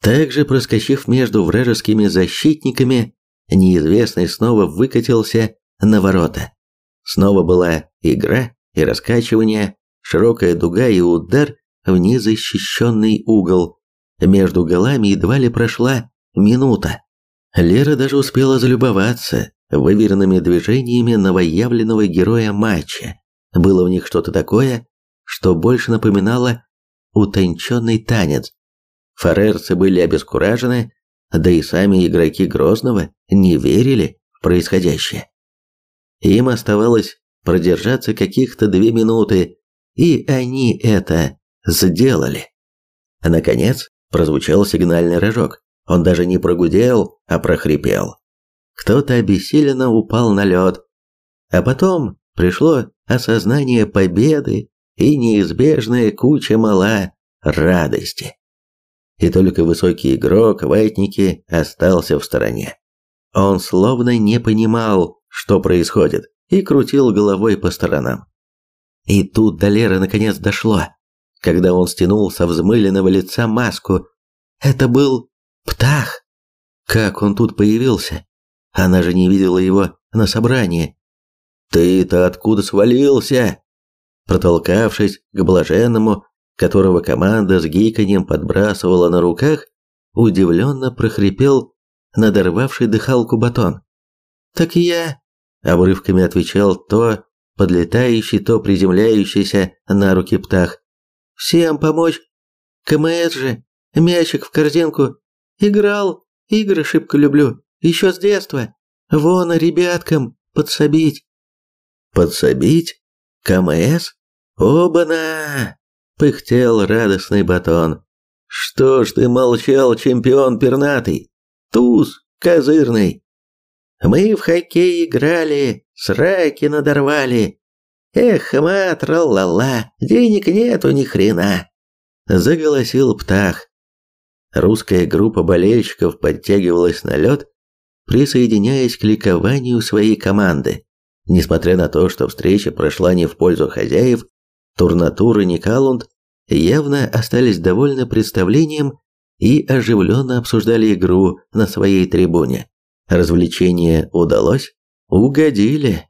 Также проскочив между вражескими защитниками, неизвестный снова выкатился на ворота. Снова была игра и раскачивание, широкая дуга и удар в незащищенный угол. Между голами едва ли прошла минута. Лера даже успела залюбоваться выверенными движениями новоявленного героя матча. Было в них что-то такое, что больше напоминало утонченный танец. Фарерцы были обескуражены, да и сами игроки Грозного не верили в происходящее. Им оставалось продержаться каких-то две минуты, и они это сделали. Наконец, прозвучал сигнальный рожок. Он даже не прогудел, а прохрипел. Кто-то обессиленно упал на лед. А потом пришло осознание победы и неизбежная куча мала радости. И только высокий игрок Вайтники остался в стороне. Он словно не понимал, что происходит, и крутил головой по сторонам. И тут до Леры наконец дошло, когда он стянул со взмыленного лица маску. Это был Птах. Как он тут появился? Она же не видела его на собрании. «Ты-то откуда свалился?» Протолкавшись к блаженному, которого команда с гиканьем подбрасывала на руках, удивленно прохрипел надорвавший дыхалку батон. «Так я...» — обрывками отвечал то подлетающий, то приземляющийся на руки птах. «Всем помочь? КМС же, мячик в корзинку. Играл, игры шибко люблю, еще с детства. Вон ребяткам подсобить». «Подсобить? КМС? Оба-на!» – пыхтел радостный батон. «Что ж ты молчал, чемпион пернатый? Туз козырный!» Мы в хоккей играли, сраки надорвали. Эх, мат, ла денег нету ни хрена. Заголосил птах. Русская группа болельщиков подтягивалась на лед, присоединяясь к ликованию своей команды. Несмотря на то, что встреча прошла не в пользу хозяев, Турнатур и Никалунд явно остались довольны представлением и оживленно обсуждали игру на своей трибуне. Развлечение удалось? Угодили.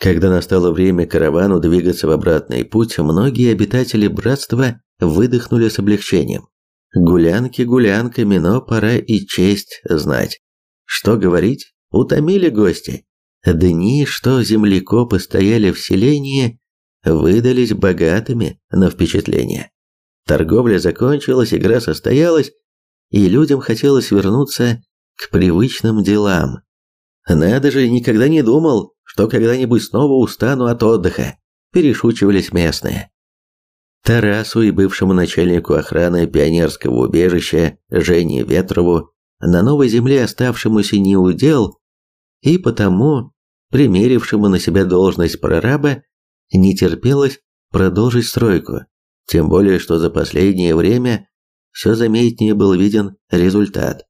Когда настало время каравану двигаться в обратный путь, многие обитатели братства выдохнули с облегчением. Гулянки гулянками, но пора и честь знать. Что говорить, утомили гости. Дни, что землекопы стояли в селении, выдались богатыми на впечатления. Торговля закончилась, игра состоялась, и людям хотелось вернуться к привычным делам. Надо же, никогда не думал, что когда-нибудь снова устану от отдыха, перешучивались местные. Тарасу и бывшему начальнику охраны пионерского убежища Жене Ветрову на новой земле оставшемуся не удел, и потому, примерившему на себя должность прораба, не терпелось продолжить стройку, тем более что за последнее время все заметнее был виден результат.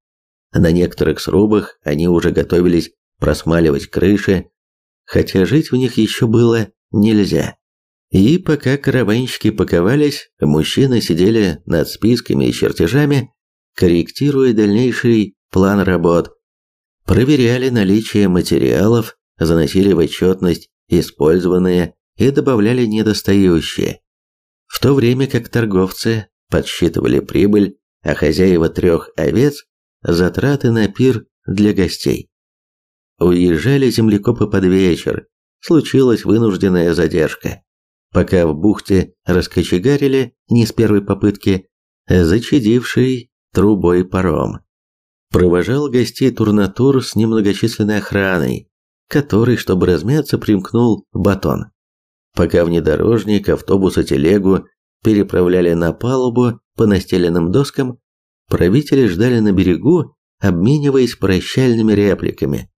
На некоторых срубах они уже готовились просмаливать крыши, хотя жить в них еще было нельзя. И пока караванщики паковались, мужчины сидели над списками и чертежами, корректируя дальнейший план работ, проверяли наличие материалов, заносили в отчетность использованные и добавляли недостающие. В то время как торговцы подсчитывали прибыль, а хозяева трех овец – затраты на пир для гостей. Уезжали землекопы под вечер, случилась вынужденная задержка. Пока в бухте раскочегарили, не с первой попытки, зачадивший трубой паром. Провожал гостей турнатур с немногочисленной охраной, который, чтобы размяться, примкнул батон. Пока внедорожник, автобус и телегу переправляли на палубу по настеленным доскам, правители ждали на берегу, обмениваясь прощальными репликами.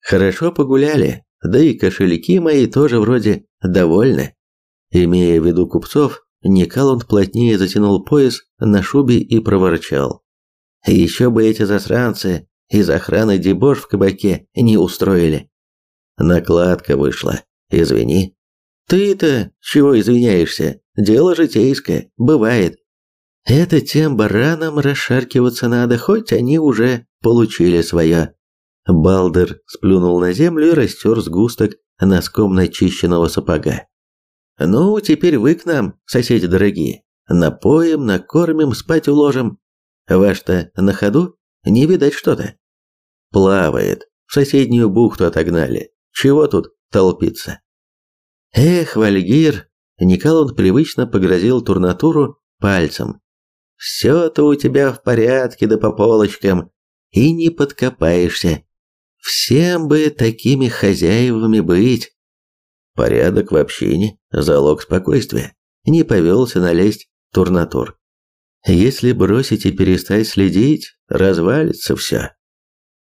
Хорошо погуляли, да и кошельки мои тоже вроде довольны. Имея в виду купцов, Николанд плотнее затянул пояс на шубе и проворчал. Еще бы эти засранцы из охраны дебош в кабаке не устроили. Накладка вышла. Извини. Ты-то чего извиняешься? Дело житейское, бывает. Это тем баранам расшаркиваться надо, хоть они уже получили свое. Балдер сплюнул на землю и растер сгусток носком начищенного сапога. «Ну, теперь вы к нам, соседи дорогие. Напоим, накормим, спать уложим. Ваш-то на ходу? Не видать что-то». «Плавает. В соседнюю бухту отогнали. Чего тут толпиться?» «Эх, Вальгир!» Николон привычно погрозил турнатуру пальцем. «Все-то у тебя в порядке да по полочкам, и не подкопаешься. Всем бы такими хозяевами быть. Порядок в общине – залог спокойствия. Не повелся налезть турнатур. Если бросить и перестать следить, развалится все.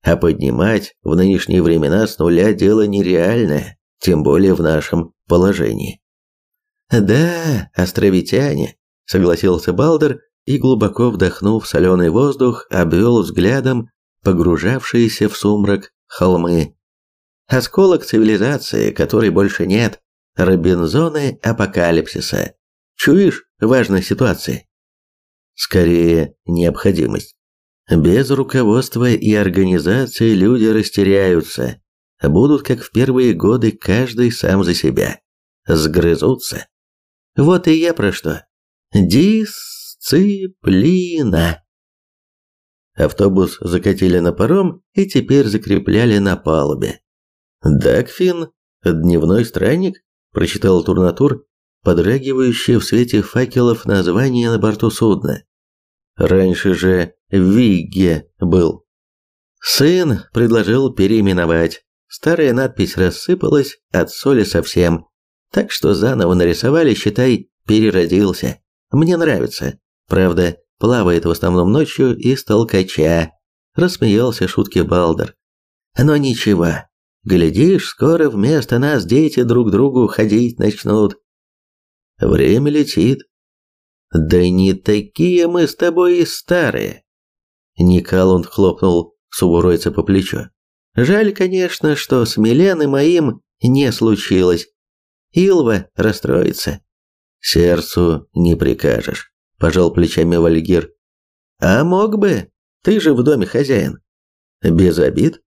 А поднимать в нынешние времена с нуля дело нереальное, тем более в нашем положении. «Да, островитяне», – согласился Балдер и, глубоко вдохнув соленый воздух, обвел взглядом погружавшиеся в сумрак холмы. Осколок цивилизации, которой больше нет. Робинзоны апокалипсиса. Чуешь важность ситуации? Скорее, необходимость. Без руководства и организации люди растеряются. Будут, как в первые годы, каждый сам за себя. Сгрызутся. Вот и я про что. Дисциплина. Автобус закатили на паром и теперь закрепляли на палубе. «Дагфин? Дневной странник?» – прочитал Турнатур, подрагивающее в свете факелов название на борту судна. Раньше же Вигге был. Сын предложил переименовать. Старая надпись рассыпалась от соли совсем. Так что заново нарисовали, считай, переродился. Мне нравится. Правда, плавает в основном ночью из толкача. Рассмеялся шутки Балдер. Но ничего. Глядишь, скоро вместо нас дети друг другу ходить начнут. Время летит. Да не такие мы с тобой и старые. Николунд хлопнул Субуройца по плечу. Жаль, конечно, что с Миленой моим не случилось. Илва расстроится. Сердцу не прикажешь пожал плечами Вальгир. А мог бы? Ты же в доме хозяин. Без обид?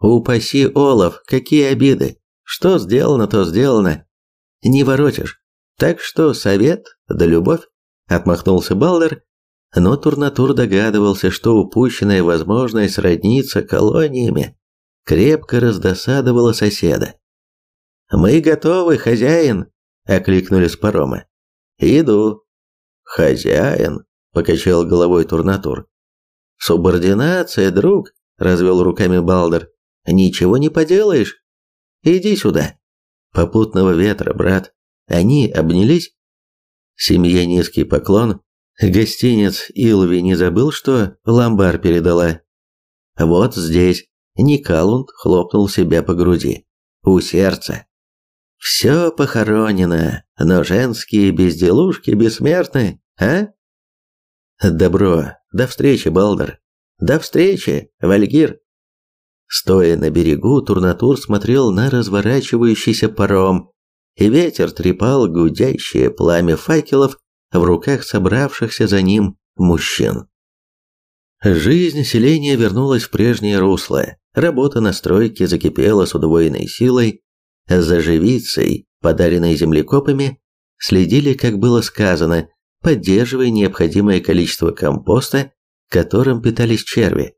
Упаси, Олаф, какие обиды? Что сделано, то сделано. Не воротишь. Так что совет да любовь, отмахнулся Балдер, но Турнатур догадывался, что упущенная возможность родниться колониями крепко раздосадовала соседа. «Мы готовы, хозяин!» – окликнули с парома. «Иду», «Хозяин», – покачал головой Турнатур. «Субординация, друг», – развел руками Балдер. «Ничего не поделаешь. Иди сюда». Попутного ветра, брат. Они обнялись. Семье низкий поклон. Гостинец Илви не забыл, что ламбар передала. Вот здесь Никалунд хлопнул себя по груди. У сердца. Все похоронено, но женские безделушки бессмертны, а? Добро. До встречи, Балдер. До встречи, Вальгир. Стоя на берегу, Турнатур смотрел на разворачивающийся паром, и ветер трепал гудящее пламя факелов в руках собравшихся за ним мужчин. Жизнь селения вернулась в прежнее русло. Работа на стройке закипела с удвоенной силой. За живицей, подаренной землекопами, следили, как было сказано, поддерживая необходимое количество компоста, которым питались черви.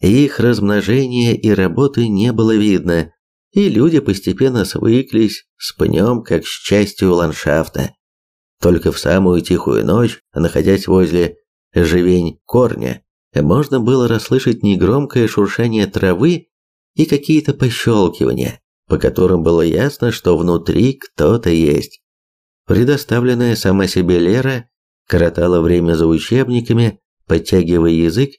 Их размножения и работы не было видно, и люди постепенно свыклись с пнем как с частью ландшафта. Только в самую тихую ночь, находясь возле живень корня, можно было расслышать негромкое шуршание травы и какие-то пощелкивания, по которым было ясно, что внутри кто-то есть. Предоставленная сама себе Лера коротала время за учебниками, подтягивая язык,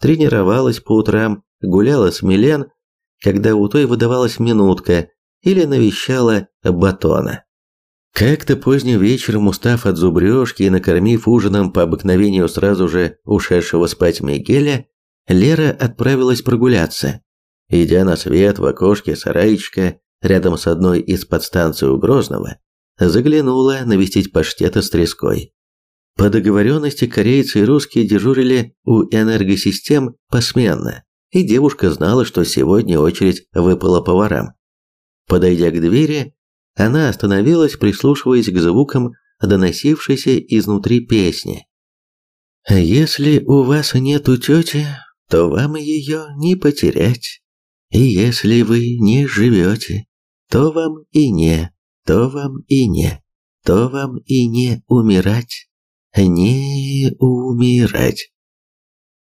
тренировалась по утрам, гуляла с Милен, когда у той выдавалась минутка, или навещала Батона. Как-то поздним вечером, устав от зубрежки и накормив ужином по обыкновению сразу же ушедшего спать Мигеля, Лера отправилась прогуляться. Идя на свет в окошке сарайчика рядом с одной из подстанций у Грозного, заглянула навестить паштета с треской. По договоренности корейцы и русские дежурили у энергосистем посменно, и девушка знала, что сегодня очередь выпала поварам. Подойдя к двери, она остановилась, прислушиваясь к звукам, доносившейся изнутри песни. «Если у вас нету тети, то вам ее не потерять. И если вы не живете, то вам и не, то вам и не, то вам и не умирать, не умирать».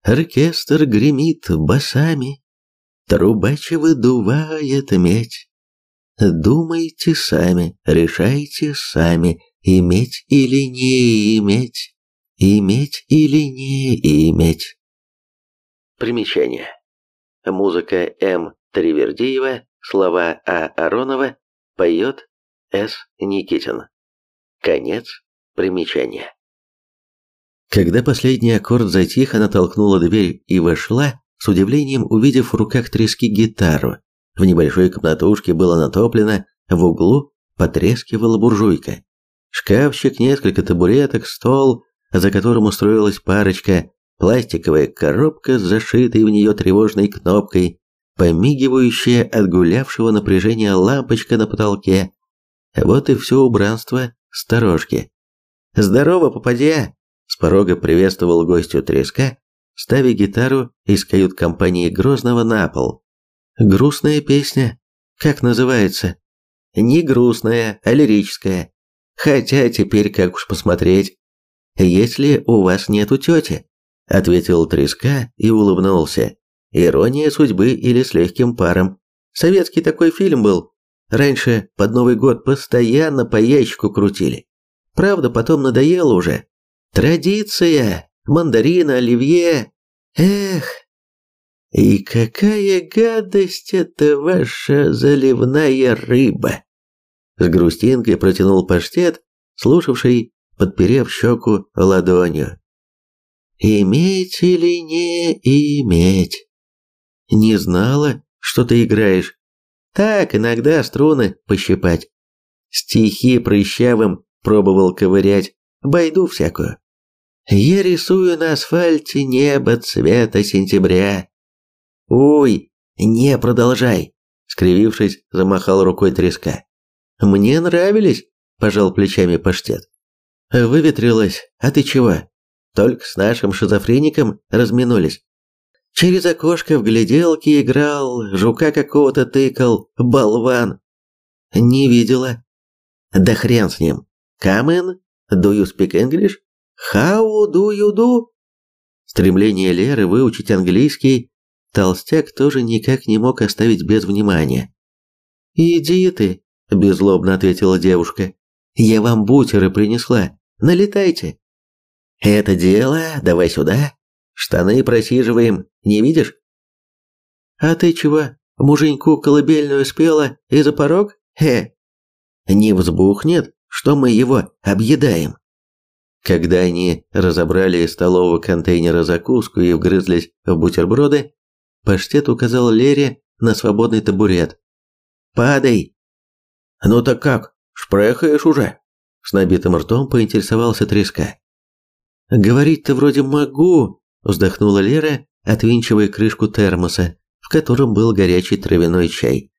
Оркестр гремит басами, трубач выдувает медь. Думайте сами, решайте сами, иметь или не иметь, иметь или не иметь. Примечание. Музыка М. Тривердиева, слова А. Аронова, поет С. Никитин. Конец примечания. Когда последний аккорд затих, она толкнула дверь и вошла, с удивлением увидев в руках трески гитару, в небольшой комнатушке было натоплено, в углу потрескивала буржуйка. Шкафчик, несколько табуреток, стол, за которым устроилась парочка, пластиковая коробка с зашитой в нее тревожной кнопкой, помигивающая от гулявшего напряжения лампочка на потолке. Вот и все убранство сторожки. «Здорово, попадя!» С порога приветствовал гостю треска, ставя гитару из кают-компании Грозного на пол. Грустная песня. Как называется? Не грустная, а лирическая. Хотя теперь как уж посмотреть. Если у вас нету тети, ответил Треска и улыбнулся. Ирония судьбы или с легким паром. Советский такой фильм был. Раньше под Новый год постоянно по ящику крутили. Правда, потом надоело уже. Традиция. Мандарина, оливье. Эх, и какая гадость это ваша заливная рыба!» С грустинкой протянул паштет, слушавший, подперев щеку ладонью. «Иметь или не иметь?» «Не знала, что ты играешь. Так, иногда струны пощипать. Стихи прыщавым пробовал ковырять, байду всякую. Я рисую на асфальте небо цвета сентября, «Ой, не продолжай!» Скривившись, замахал рукой треска. «Мне нравились!» – пожал плечами паштет. «Выветрилась. А ты чего? Только с нашим шизофреником разминулись. Через окошко в гляделке играл, жука какого-то тыкал, болван. Не видела. Да хрен с ним. In? Do you speak English? How do you do? Стремление Леры выучить английский Толстяк тоже никак не мог оставить без внимания. «Иди ты», – беззлобно ответила девушка. «Я вам бутеры принесла. Налетайте». «Это дело, давай сюда. Штаны просиживаем, не видишь?» «А ты чего, муженьку колыбельную спела и за порог? Хе!» не взбухнет, что мы его объедаем. Когда они разобрали из столового контейнера закуску и вгрызлись в бутерброды, паштет указал Лере на свободный табурет. «Падай!» «Ну так как, шпрехаешь уже?» С набитым ртом поинтересовался треска. «Говорить-то вроде могу», – вздохнула Лера, отвинчивая крышку термоса, в котором был горячий травяной чай.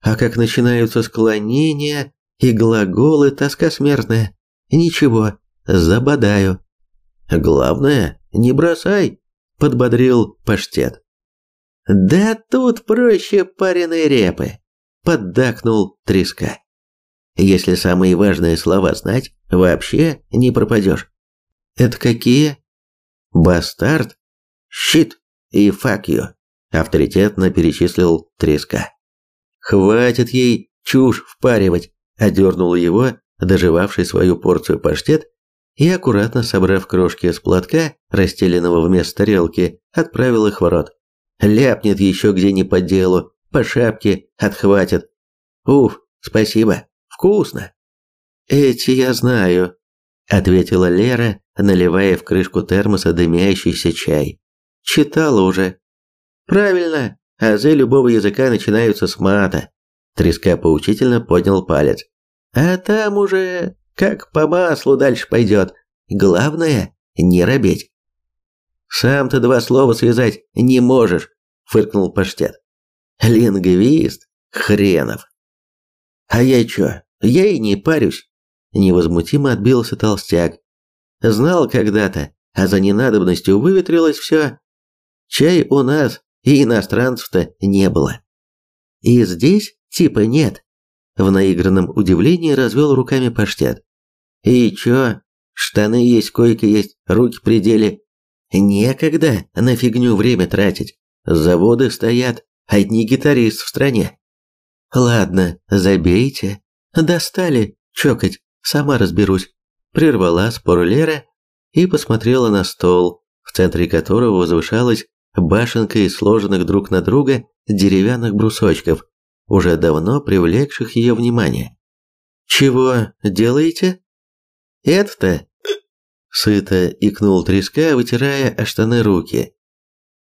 «А как начинаются склонения и глаголы, тоска смертная. Ничего, забодаю». «Главное, не бросай», – подбодрил паштет. «Да тут проще пареной репы», – поддакнул треска. «Если самые важные слова знать, вообще не пропадешь. Это какие? Бастард, щит и you, авторитетно перечислил Треска. Хватит ей чушь впаривать, одернул его, доживавший свою порцию паштет, и аккуратно собрав крошки с платка, расстеленного вместо тарелки, отправил их в рот. Ляпнет еще где не по делу, по шапке отхватит. Уф, спасибо, вкусно. Эти я знаю, ответила Лера, наливая в крышку термоса дымящийся чай. Читала уже. Правильно, азы любого языка начинаются с мата. Треска поучительно поднял палец. А там уже как по маслу дальше пойдет. Главное не робеть. Сам ты два слова связать не можешь, фыркнул паштет. Лингвист хренов. А я чё? Я и не парюсь. Невозмутимо отбился толстяк. Знал когда-то, а за ненадобностью выветрилось все. Чай у нас и иностранцев-то не было. И здесь типа нет. В наигранном удивлении развел руками паштет. И чё? Штаны есть, койка есть, руки при деле. Некогда на фигню время тратить. Заводы стоят, одни гитарист в стране. Ладно, забейте. Достали чокать, сама разберусь прервала спор Лера и посмотрела на стол, в центре которого возвышалась башенка из сложенных друг на друга деревянных брусочков, уже давно привлекших ее внимание. «Чего делаете?» «Это-то...» Сыто икнул треска, вытирая о штаны руки.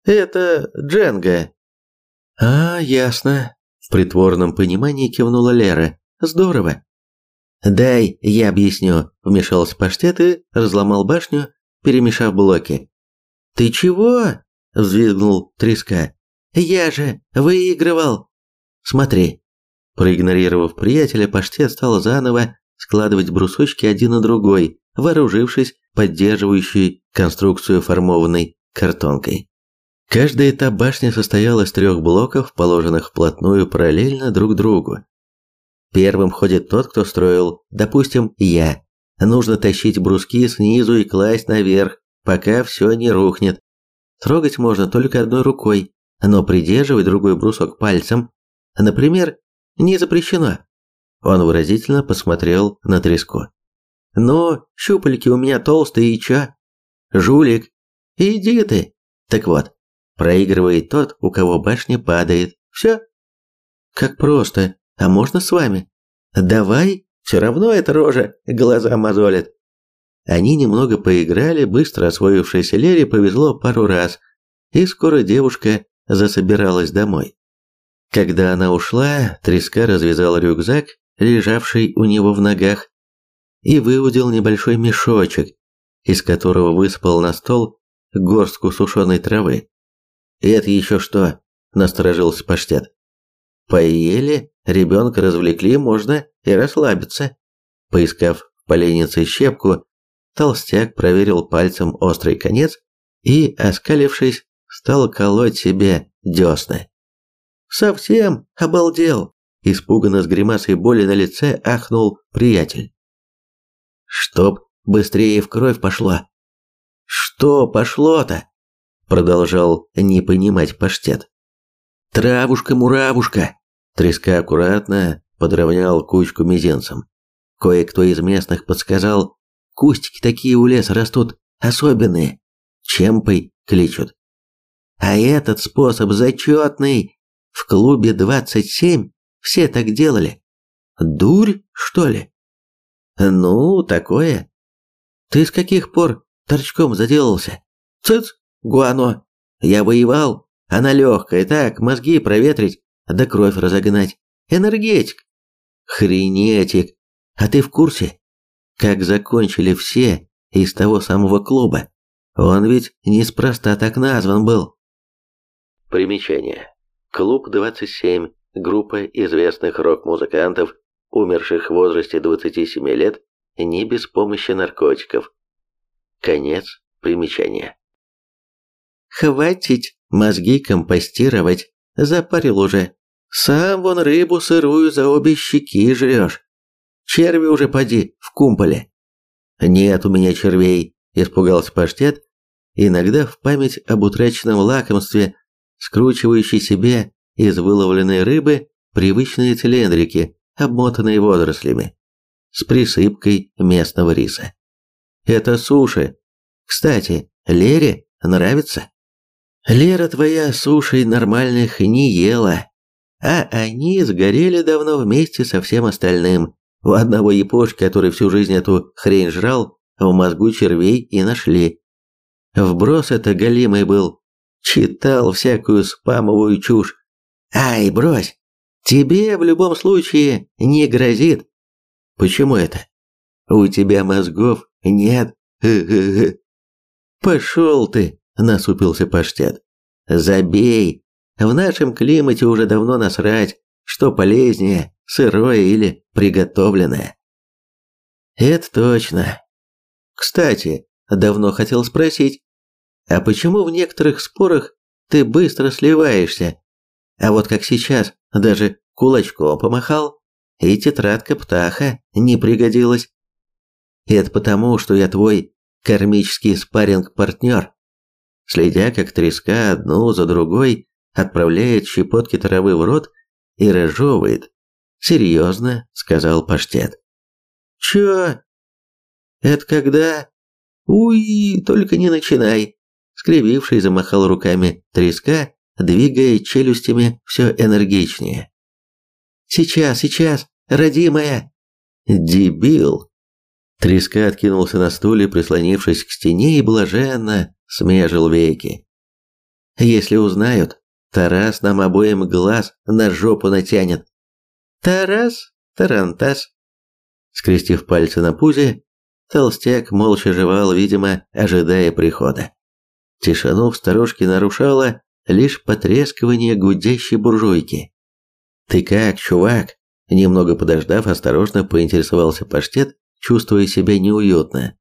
«Это Дженга». «А, ясно», – в притворном понимании кивнула Лера. «Здорово. «Дай, я объясню», – вмешался паштет и разломал башню, перемешав блоки. «Ты чего?» – взвизгнул треска. «Я же выигрывал!» «Смотри». Проигнорировав приятеля, паштет стал заново складывать брусочки один на другой, вооружившись поддерживающей конструкцию формованной картонкой. Каждый этап башни состоял из трех блоков, положенных вплотную параллельно друг другу. Первым ходит тот, кто строил, допустим, я. Нужно тащить бруски снизу и класть наверх, пока все не рухнет. Трогать можно только одной рукой, но придерживать другой брусок пальцем, например, не запрещено. Он выразительно посмотрел на треску. «Ну, щупальки у меня толстые и чё? Жулик, иди ты!» Так вот, проигрывает тот, у кого башня падает. Все. Как просто. А можно с вами? Давай, все равно эта рожа глаза мозолит. Они немного поиграли, быстро освоившейся Лере повезло пару раз, и скоро девушка засобиралась домой. Когда она ушла, Треска развязал рюкзак, лежавший у него в ногах, и выудил небольшой мешочек, из которого высыпал на стол горстку сушеной травы. «Это еще что?» – насторожился паштет. Поели, ребенка развлекли, можно и расслабиться. Поискав поленнице щепку, толстяк проверил пальцем острый конец и, оскалившись, стал колоть себе десны. «Совсем обалдел!» – испуганно с гримасой боли на лице ахнул приятель. «Чтоб быстрее в кровь пошло!» «Что пошло-то?» – продолжал не понимать паштет. «Травушка-муравушка!» Треска аккуратно подровнял кучку мизинцем. Кое-кто из местных подсказал, кустики такие у леса растут особенные, чемпой кличут. А этот способ зачетный. В клубе 27 все так делали. Дурь, что ли? Ну, такое. Ты с каких пор торчком заделался? Цыц, Гуано. Я воевал. Она легкая, так, мозги проветрить, да кровь разогнать. Энергетик. Хренетик. А ты в курсе, как закончили все из того самого клуба? Он ведь неспроста так назван был. Примечание. Клуб 27, группа известных рок-музыкантов, умерших в возрасте 27 лет, не без помощи наркотиков. Конец примечания. Хватит мозги компостировать, запарил уже. Сам вон рыбу сырую за обе щеки жрешь. Черви уже поди в кумполе. Нет у меня червей, испугался паштет, иногда в память об утраченном лакомстве, скручивающий себе из выловленной рыбы привычные цилиндрики, обмотанные водорослями, с присыпкой местного риса. Это суши. Кстати, Лере нравится? Лера твоя сушей нормальных не ела, а они сгорели давно вместе со всем остальным. У одного япошки, который всю жизнь эту хрень жрал, в мозгу червей и нашли. Вброс это голимый был. Читал всякую спамовую чушь. Ай, брось. Тебе в любом случае не грозит. Почему это? У тебя мозгов нет. Пошел ты, насупился паштет. Забей. В нашем климате уже давно насрать, что полезнее, сырое или приготовленное. Это точно. Кстати, давно хотел спросить, а почему в некоторых спорах ты быстро сливаешься, а вот как сейчас даже кулачком помахал, и тетрадка птаха не пригодилась? Это потому, что я твой кармический спарринг-партнер. Следя, как треска одну за другой отправляет щепотки травы в рот и разжевывает. «Серьезно», — сказал паштет. «Чё? Это когда?» «Уй, только не начинай!» Скрививший замахал руками треска, двигая челюстями все энергичнее. «Сейчас, сейчас, родимая!» «Дебил!» Треска откинулся на стуле, прислонившись к стене и блаженно смежил веки. «Если узнают, Тарас нам обоим глаз на жопу натянет». «Тарас, Тарантас!» Скрестив пальцы на пузе, толстяк молча жевал, видимо, ожидая прихода. Тишину в сторожке нарушало лишь потрескивание гудящей буржуйки. «Ты как, чувак?» Немного подождав, осторожно поинтересовался паштет, чувствуя себя неуютно.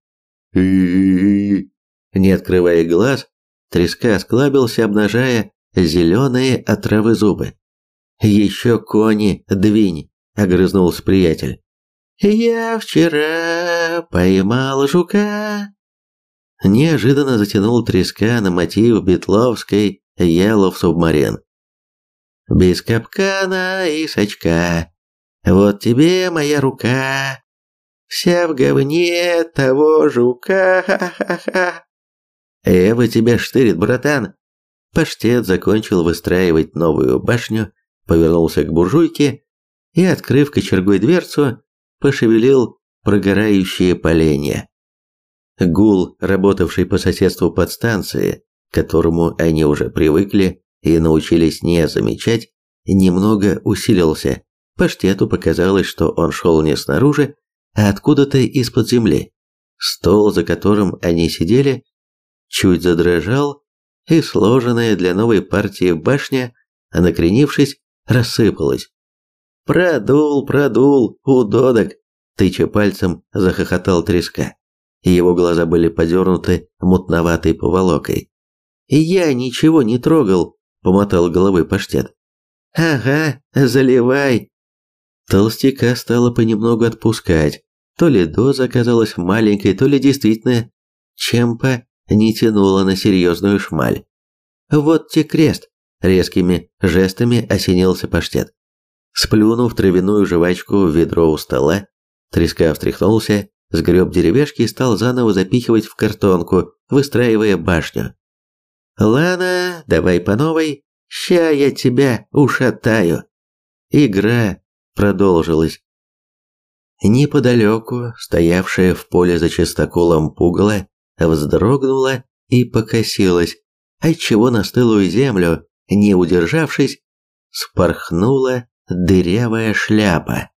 Не открывая глаз, треска осклабился, обнажая зеленые от травы зубы. «Еще кони, двинь!» – огрызнулся приятель. «Я вчера поймал жука!» Неожиданно затянул треска на мотив Бетловской «Yellow Submarine». «Без капкана и сачка, вот тебе моя рука, вся в говне того жука, ха-ха-ха!» «Эва тебя штырит, братан!» Паштет закончил выстраивать новую башню, повернулся к буржуйке и, открыв кочергой дверцу, пошевелил прогорающие поленья. Гул, работавший по соседству подстанции, к которому они уже привыкли и научились не замечать, немного усилился. Паштету показалось, что он шел не снаружи, а откуда-то из-под земли. Стол, за которым они сидели, чуть задрожал, и сложенная для новой партии башня, накренившись, рассыпалась. «Продул, продул, удодок!» Тыча пальцем, захохотал треска. Его глаза были подернуты мутноватой поволокой. «Я ничего не трогал», — помотал головой паштет. «Ага, заливай!» Толстяка стало понемногу отпускать. То ли доза оказалась маленькой, то ли действительно Чемпа не тянула на серьезную шмаль. «Вот те крест!» – резкими жестами осенился паштет. Сплюнув травяную жвачку в ведро у стола, треска встряхнулся, сгреб деревяшки и стал заново запихивать в картонку, выстраивая башню. «Ладно, давай по новой, ща я тебя ушатаю». Игра продолжилась. Неподалеку, стоявшая в поле за чистоколом пугало, вздрогнула и покосилась, отчего на стылую землю, не удержавшись, спорхнула дырявая шляпа.